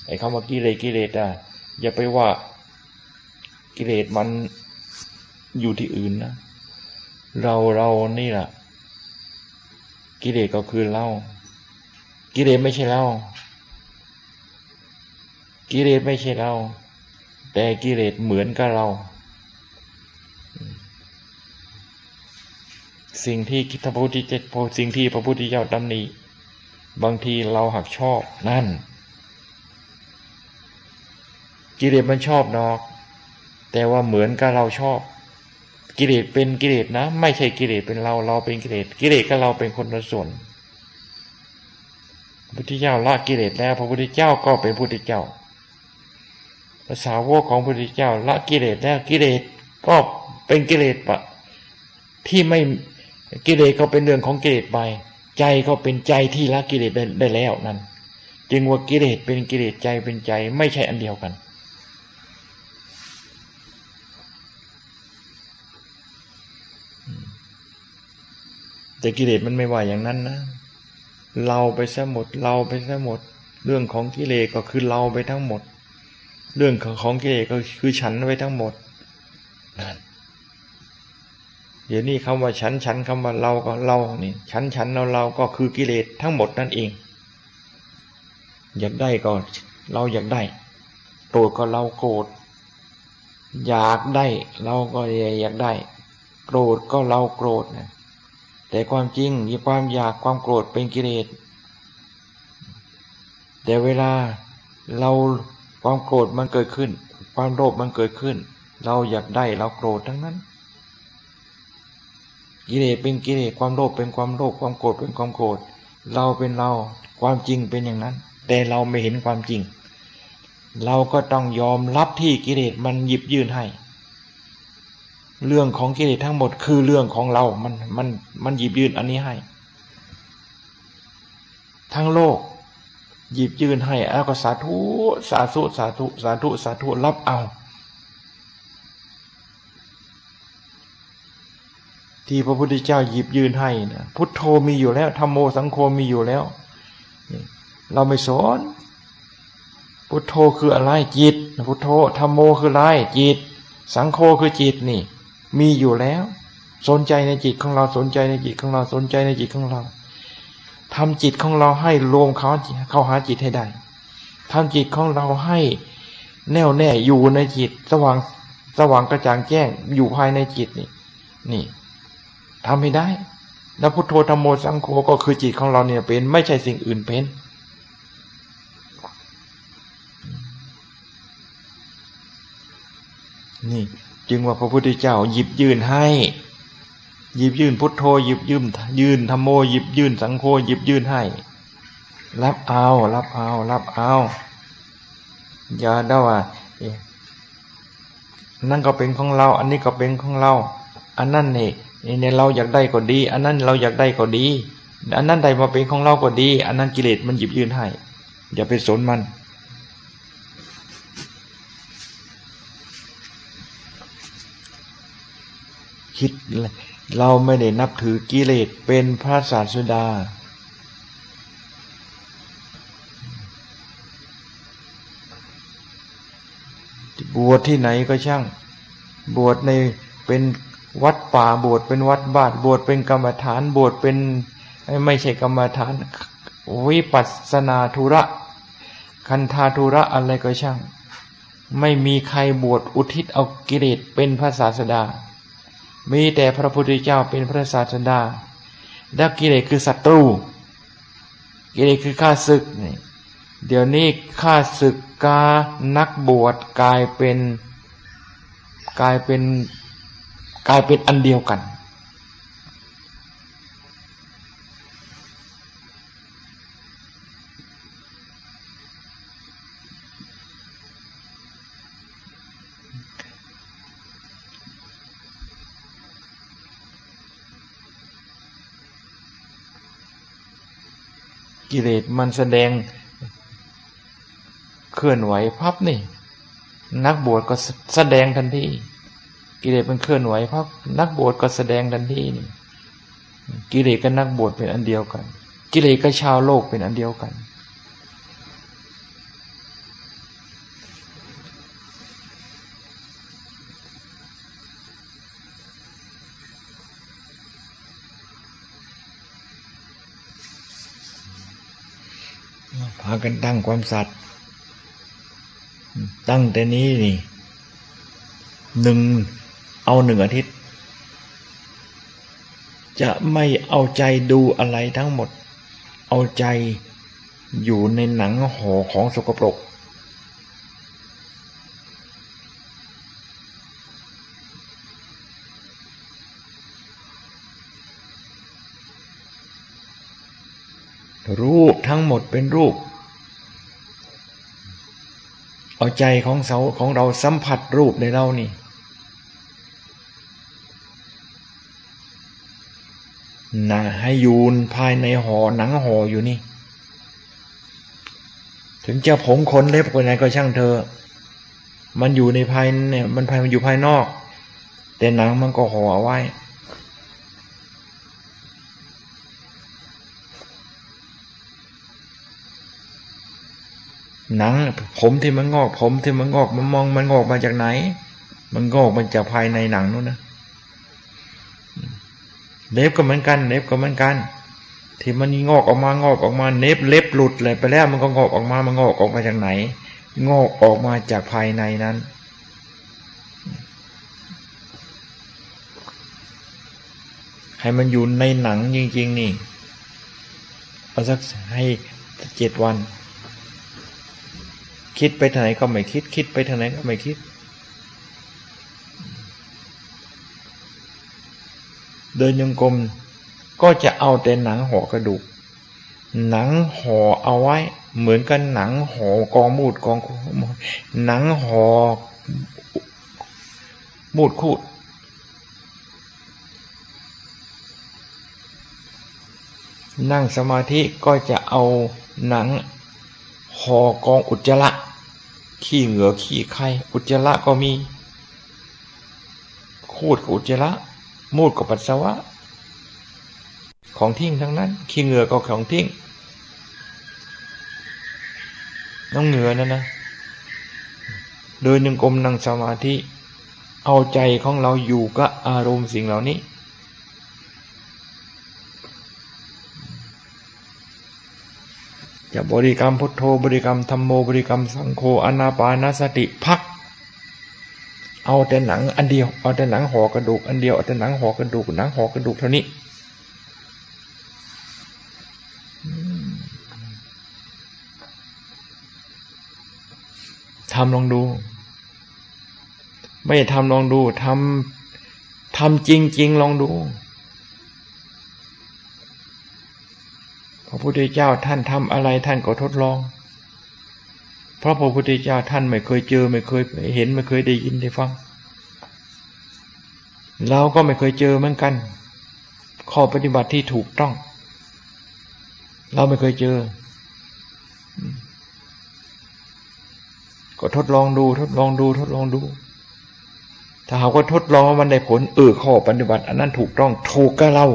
ไอ้คำว่ากิเลสกิเลสอะอย่าไปว่ากิเลสมันอยู่ที่อื่นนะ เราเรานี่แหละ กิเลสก็คือเรากิเลสไม่ใช่เรากิเลสไม่ใช่เรา แต่กิเลสเหมือนกับเรา สิ่งที่พระพุทธเจ้าสิ่งที่พระพุทธเจ้าตำหนิบางทีเราหักชอบนั่น กิเลสมันชอบนอก แต่ว่าเหมือนกับเราชอบ กิเลสเป็นกิเลสนะ ไม่ใช่กิเลสเป็นเราเราเป็นกิเลสกิเลสกับเราเป็นคนละส่วนพระพุทธเจ้าละกิเลสแล้ว พระพุทธเจ้าก็เป็นพระพุทธเจ้าภาษาวกของพระพุทธเจ้าละกิเลสแล้วกิเลสก็เป็นกิเลสปะที่ไม่กิเลสก็เป็นเรื่องของกิเลสไปใจก็เป็นใจที่ละกิเลสได้แล้วนั่นจึงว่ากิเลสเป็นกิเลสใจเป็นใจไม่ใช่อันเดียวกัน แต่กิเลสมันไม่ว่าอย่างนั้นนะ เราไปซะหมด เราไปซะหมด เรื่องของกิเลสก็คือเราไปทั้งหมด เรื่องของกิเลสก็คือฉันไปทั้งหมดนั่นเดี๋ยวนี้คำว่าฉันฉันคำว่าเราก็เรานี่ฉันฉันเราเราก็คือกิเลสทั้งหมดนั่นเอง อยากได้ก็เราอยากได้โกรธก็เราโกรธอยากได้ เราก็อยากได้ โกรธก็เราโกรธนะ แต่ความจริงมีความอยากความโกรธเป็นกิเลสแต่เวลาเราความโกรธมันเกิดขึ้น ความโลภมันเกิดขึ้น เราอยากได้เราโกรธทั้งนั้น กิเลสเป็นกิเลสความโลภเป็นความโลภความโกรธเป็นความโกรธเราเป็นเราความจริงเป็นอย่างนั้น แต่เราไม่เห็นความจริง เราก็ต้องยอมรับที่กิเลสมันหยิบยื่นให้ เรื่องของกิเลสทั้งหมดคือเรื่องของเรา มัน มัน มันหยิบยื่นอันนี้ให้ ทั้งโลก หยิบยื่นให้อาก็สาธุสาธุสาธุสาธุสาธุรับเอา ที่พระพุทธเจ้าหยิบยืนให้นะพุทโธมีอยู่แล้วธรรมโมสังโฆมีอยู่แล้ว เราไม่สอนพุทโธคืออะไรจิต พุทโธธรรมโมคืออะไรจิต สังโฆคือจิตนี่ มีอยู่แล้ว สนใจในจิตของเราสนใจในจิตของเราสนใจในจิตของเราทำจิตของเราให้รวมเขาเข้าหาจิตให้ได้ทำจิตของเราให้แน่วแน่อยู่ในจิต สว่างสว่างกระจ่างแจ้งอยู่ภายในจิตนี่ นี่ทำให้ได้แล้วพุทโธธรรมโมสังโฆก็คือจิตของเราเนี่ยเป็น ไม่ใช่สิ่งอื่นเป็นนี่ จึงว่าพระพุทธเจ้าหยิบยื่นให้ หยิบยื่นพุทโธหยิบยื่นยื่นธรรมโมหยิบยื่นสังโฆหยิบยื่นให้ รับเอา รับเอา รับเอาอย่าได้ว่านั่นก็เป็นของเรา อันนี้ก็เป็นของเรา อันนั้นเนี่ยเนี่ยเราอยากได้ก็ดี อันนั้นเราอยากได้ก็ดี อันนั้นใดมาเป็นของเราก็ดี อันนั้นกิเลสมันหยิบยื่นให้ อย่าไปสนมัน คิด เราไม่ได้นับถือกิเลสเป็นพระศาสดา บวชที่ไหนก็ช่าง บวชในเป็นวัดป่าบวชเป็นวัดบาทบวชเป็นกรรมฐานบวชเป็นไม่ใช่กรรมฐานวิปัสนาธุระ คันธาธุระอะไรก็ช่าง ไม่มีใครบวชอุทิศเอากิเลสเป็นพระศาสดา มีแต่พระพุทธเจ้าเป็นพระศาสดาและกิเลสคือศัตรู กิเลสคือข้าศึกนี่เดี๋ยวนี้ข้าศึกกานักบวชกลายเป็นกลายเป็นกลายเป็นอันเดียวกัน กิเลสมันแสดงเคลื่อนไหวพับนี่ นักบวชก็แสดงทันทีกิเลสมันเคลื่อนไหวพับนักบวชก็แสดงทันทีนี่ กิเลสกับนักบวชเป็นอันเดียวกัน กิเลสกับชาวโลกเป็นอันเดียวกันพา กันตั้งความสัตย์ตั้งแต่นี้นี่หนึ่งเอาหนึ่งอาทิตย์ จะไม่เอาใจดูอะไรทั้งหมด เอาใจอยู่ในหนังห่อของสกปรก รูปทั้งหมดเป็นรูป เอาใจของเสาของเราสัมผัสรูปในเรานี่ นะให้ยูนภายในห่อหนังห่ออยู่นี่ ถึงจะผมขนเล็บกว่าไหนก็ช่างเธอ มันอยู่ในภายเนี่ยมันภายมันอยู่ภายนอก แต่หนังมันก็ห่อไว้ หนัง ผมที่มันงอก ผมที่มันงอกมันมองมันงอกมาจากไหน มันงอกมาจากภายในหนังนู้นนะเล็บก็เหมือนกัน เล็บก็เหมือนกัน ที่มันงอกออกมางอกออกมาเน็บเล็บหลุดเลยไปแล้ว มันก็งอกออกมามันงอกออกมาจากไหน งอกออกมาจากภายในนั้น ให้มันอยู่ในหนังจริง ๆ นี่เอาสักให้เจ็ดวัน คิดไปทางไหนก็ไม่คิด คิดไปทางไหนก็ไม่คิด เดินยังกลมก็จะเอาแต่หนังห่อกระดูก หนังห่อเอาไว้ เหมือนกันหนังห่อกองมูดกองหนังห่อมูดคูดนั่งสมาธิก็จะเอาหนังห่อกองอุจจาระ ขี้เหงือขี้ไข่อุจจาระก็มีคูดกับอุจจาระ มูดกับปัสสาวะ ของทิ้งทั้งนั้น ขี้เหงือก็ของทิ้ง น้องเหงือนั่นนะเดินยังกลมนั่งสมาธิ เอาใจของเราอยู่กับอารมณ์สิ่งเหล่านี้ จะบริกรรมพุทโธบริกรรมธรรมโมบริกรรมสังโฆอนาปานสติพัก เอาแต่หนังอันเดียวเอาแต่หนังห่อกระดูกอันเดียวเอาแต่หนังห่อกระดูกหนังห่อกระดูกเท่านี้ทำลองดู ไม่ทำลองดูทำทำจริง ๆ ลองดู พระพุทธเจ้าท่านทำอะไรท่านก็ทดลอง เพราะพระพุทธเจ้าท่านไม่เคยเจอไม่เคยเห็นไม่เคยได้ยินได้ฟัง เราก็ไม่เคยเจอเหมือนกัน ข้อปฏิบัติที่ถูกต้อง เราไม่เคยเจอ ก็ทดลองดูทดลองดูทดลองดูถ้าหากว่าทดลองมันได้ผลเออข้อปฏิบัติ อันนั้นถูกต้องถูกกับเรา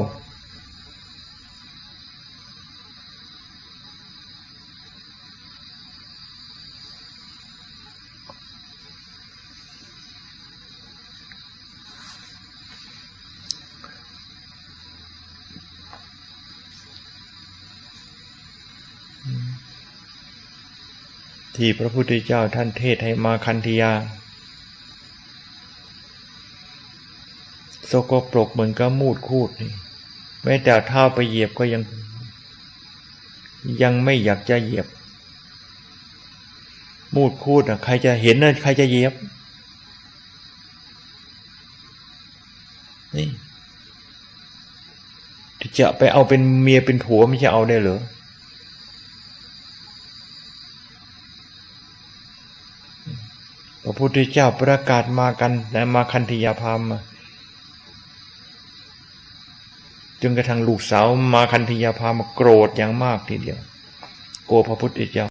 ที่พระพุทธเจ้าท่านเทศให้มาคันธยาสกปรกเหมือนกับมูดคูดนี่แม้แต่เท้าไปเหยียบก็ยัง ยังไม่อยากจะเหยียบ มูดคูดอะใครจะเห็นนะใครจะเหยียบ นี่จะไปเอาเป็นเมียเป็นผัวไม่ใช่เอาได้เหรอ ระพุทธเจ้าประกาศมากันและมาคันธยาพามจนกระทั่งลูกสาวมาคันธยาพามาโกรธอย่างมากทีเดียวโกรธพระพุทธเจ้า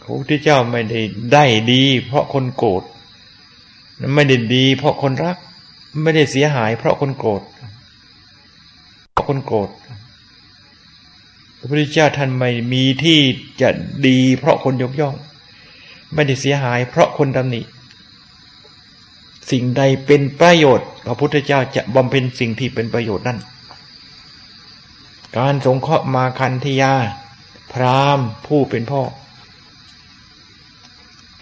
พระพุทธเจ้าไม่ได้ได้ดี เพราะคนโกรธไม่ได้ดี เพราะคนรัก ไม่ได้เสียหาย เพราะคนโกรธเพราะคนโกรธ ระพุทธเจ้าท่านไม่มีที่จะดีเพราะคนยกย่อง ไม่ได้เสียหายเพราะคนตำหนิสิ่งใดเป็นประโยชน์ พระพุทธเจ้าจะบำเพ็ญสิ่งที่เป็นประโยชน์นั่น การสงเคราะห์มาคันธยา พรามผู้เป็นพ่อ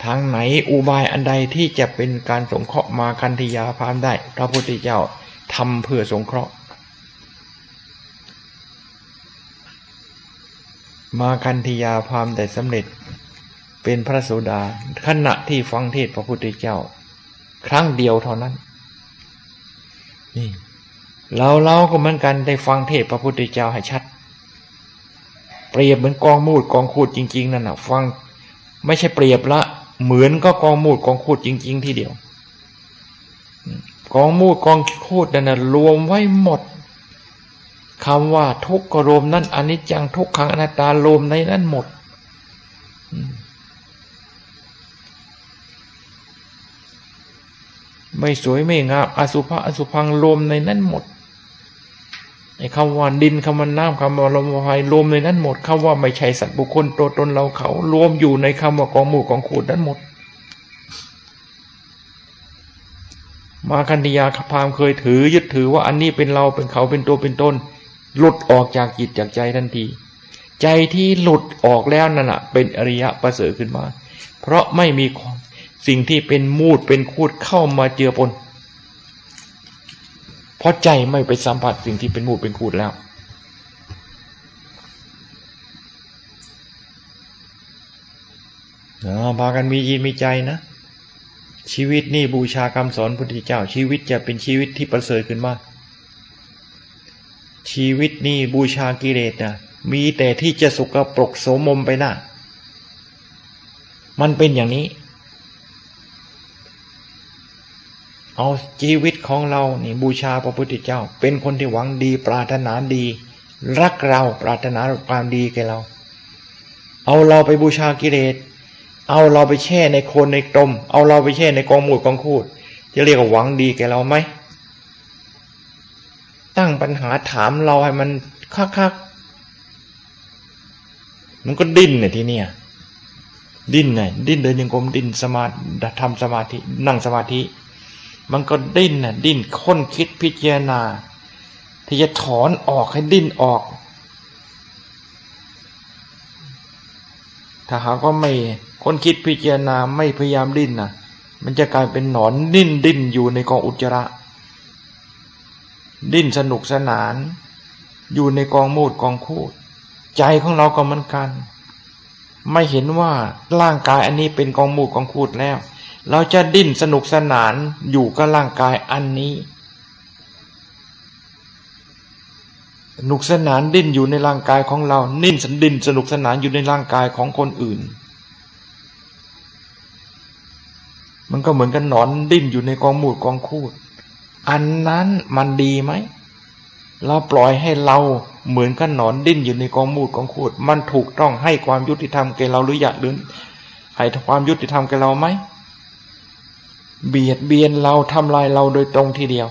ทางไหนอุบายอันใดที่จะเป็นการสงเคราะห์มาคันธยาพรามได้ พระพุทธเจ้าทำเพื่อสงเคราะห์ มาคันธยาพามแต่สำเร็จ เป็นพระโสดาขณะที่ฟังเทศพระพุทธเจ้า ครั้งเดียวเท่านั้น นี่เราเราก็เหมือนกันได้ฟังเทศพระพุทธเจ้าให้ชัด เปรียบเหมือนกองมูดกองคูดจริง ๆ นั่นนะฟังไม่ใช่เปรียบละ เหมือนก็กองมูดกองคูดจริง ๆ ทีเดียวกองมูดกองคูดนั่นนะรวมไว้หมด คำว่าทุกขรมนั่นอนิจจังทุกขังอนัตตาโลมในนั้นหมด ไม่สวยไม่งามอสุภะอสุพังโลมในนั้นหมดไอ้คำว่าดินคำว่าน้ำคำว่าลมไฟรวมในนั้นหมดคำว่าไม่ใช่สัตว์บุคคลตัวตนเราเขา รวมอยู่ในคำว่ากองหมู่กองขูดนั้นหมด มาคันธยาขพามเคยถือยึดถือว่าอันนี้เป็นเราเป็นเขาเป็นตัวเป็นตน หลุดออกจากจิตจากใจทันที ใจที่หลุดออกแล้วนั่นแหะเป็นอริยะประเสริฐขึ้นมา เพราะไม่มีสิ่งที่เป็นมูดเป็นคูดเข้ามาเจือปนเพราะใจไม่ไปสัมผัสสิ่งที่เป็นมูดเป็นคูดแล้วนะพากันมียินมีใจนะ ชีวิตนี่บูชาคำสอนพุทธเจ้าชีวิตจะเป็นชีวิตที่ประเสริฐขึ้นมาก ชีวิตนี้บูชากิเลสนะมีแต่ที่จะสุกปรกโสมมไปหน้ามันเป็นอย่างนี้ เอาชีวิตของเรานี่บูชาพระพุทธเจ้า เป็นคนที่หวังดีปรารถนาดี รักเราปรารถนาความดีแก่เรา เอาเราไปบูชากิเลสเอาเราไปแช่ในโคนในกลมเอาเราไปแช่ในกองหมูดกองคูดจะเรียกว่าหวังดีแก่เราไหม ตั้งปัญหาถามเราให้มันคักๆมันก็ดิ้นเนี่ยทีเนี้ยดิ้นไงดิ้นเดินยังกลมดิ้นสมาธิทำสมาธินั่งสมาธิ มันก็ดิ้นน่ะดิ้นค้นคิดพิจารณา ที่จะถอนออกให้ดิ้นออก ถ้าหากว่าไม่ค้นคิดพิจารณาไม่พยายามดิ้นนะมันจะกลายเป็นหนอนดิ้นดิ้นอยู่ในกองอุจจาระ ดิ้นสนุกสนาน อยู่ในกองมูดกองคูด ใจของเราก็เหมือนกัน ไม่เห็นว่าร่างกายอันนี้เป็นกองมูดกองคูดแล้ว เราจะดิ้นสนุกสนานอยู่กับร่างกายอันนี้สนุกสนานดิ้นอยู่ในร่างกายของเรา นิ่นสันดิ้นสนุกสนานอยู่ในร่างกายของคนอื่น มันก็เหมือนกันหนอนดิ้นอยู่ในกองมูดกองคูด อันนั้นมันดีไหม เราปล่อยให้เราเหมือนกันหนอนดิ้นอยู่ในกองมูดกองคูด มันถูกต้องให้ความยุติธรรมแก่เราหรืออยากหรือให้ความยุติธรรมแก่เราไหม เบียดเบียนเราทำลายเราโดยตรงทีเดียว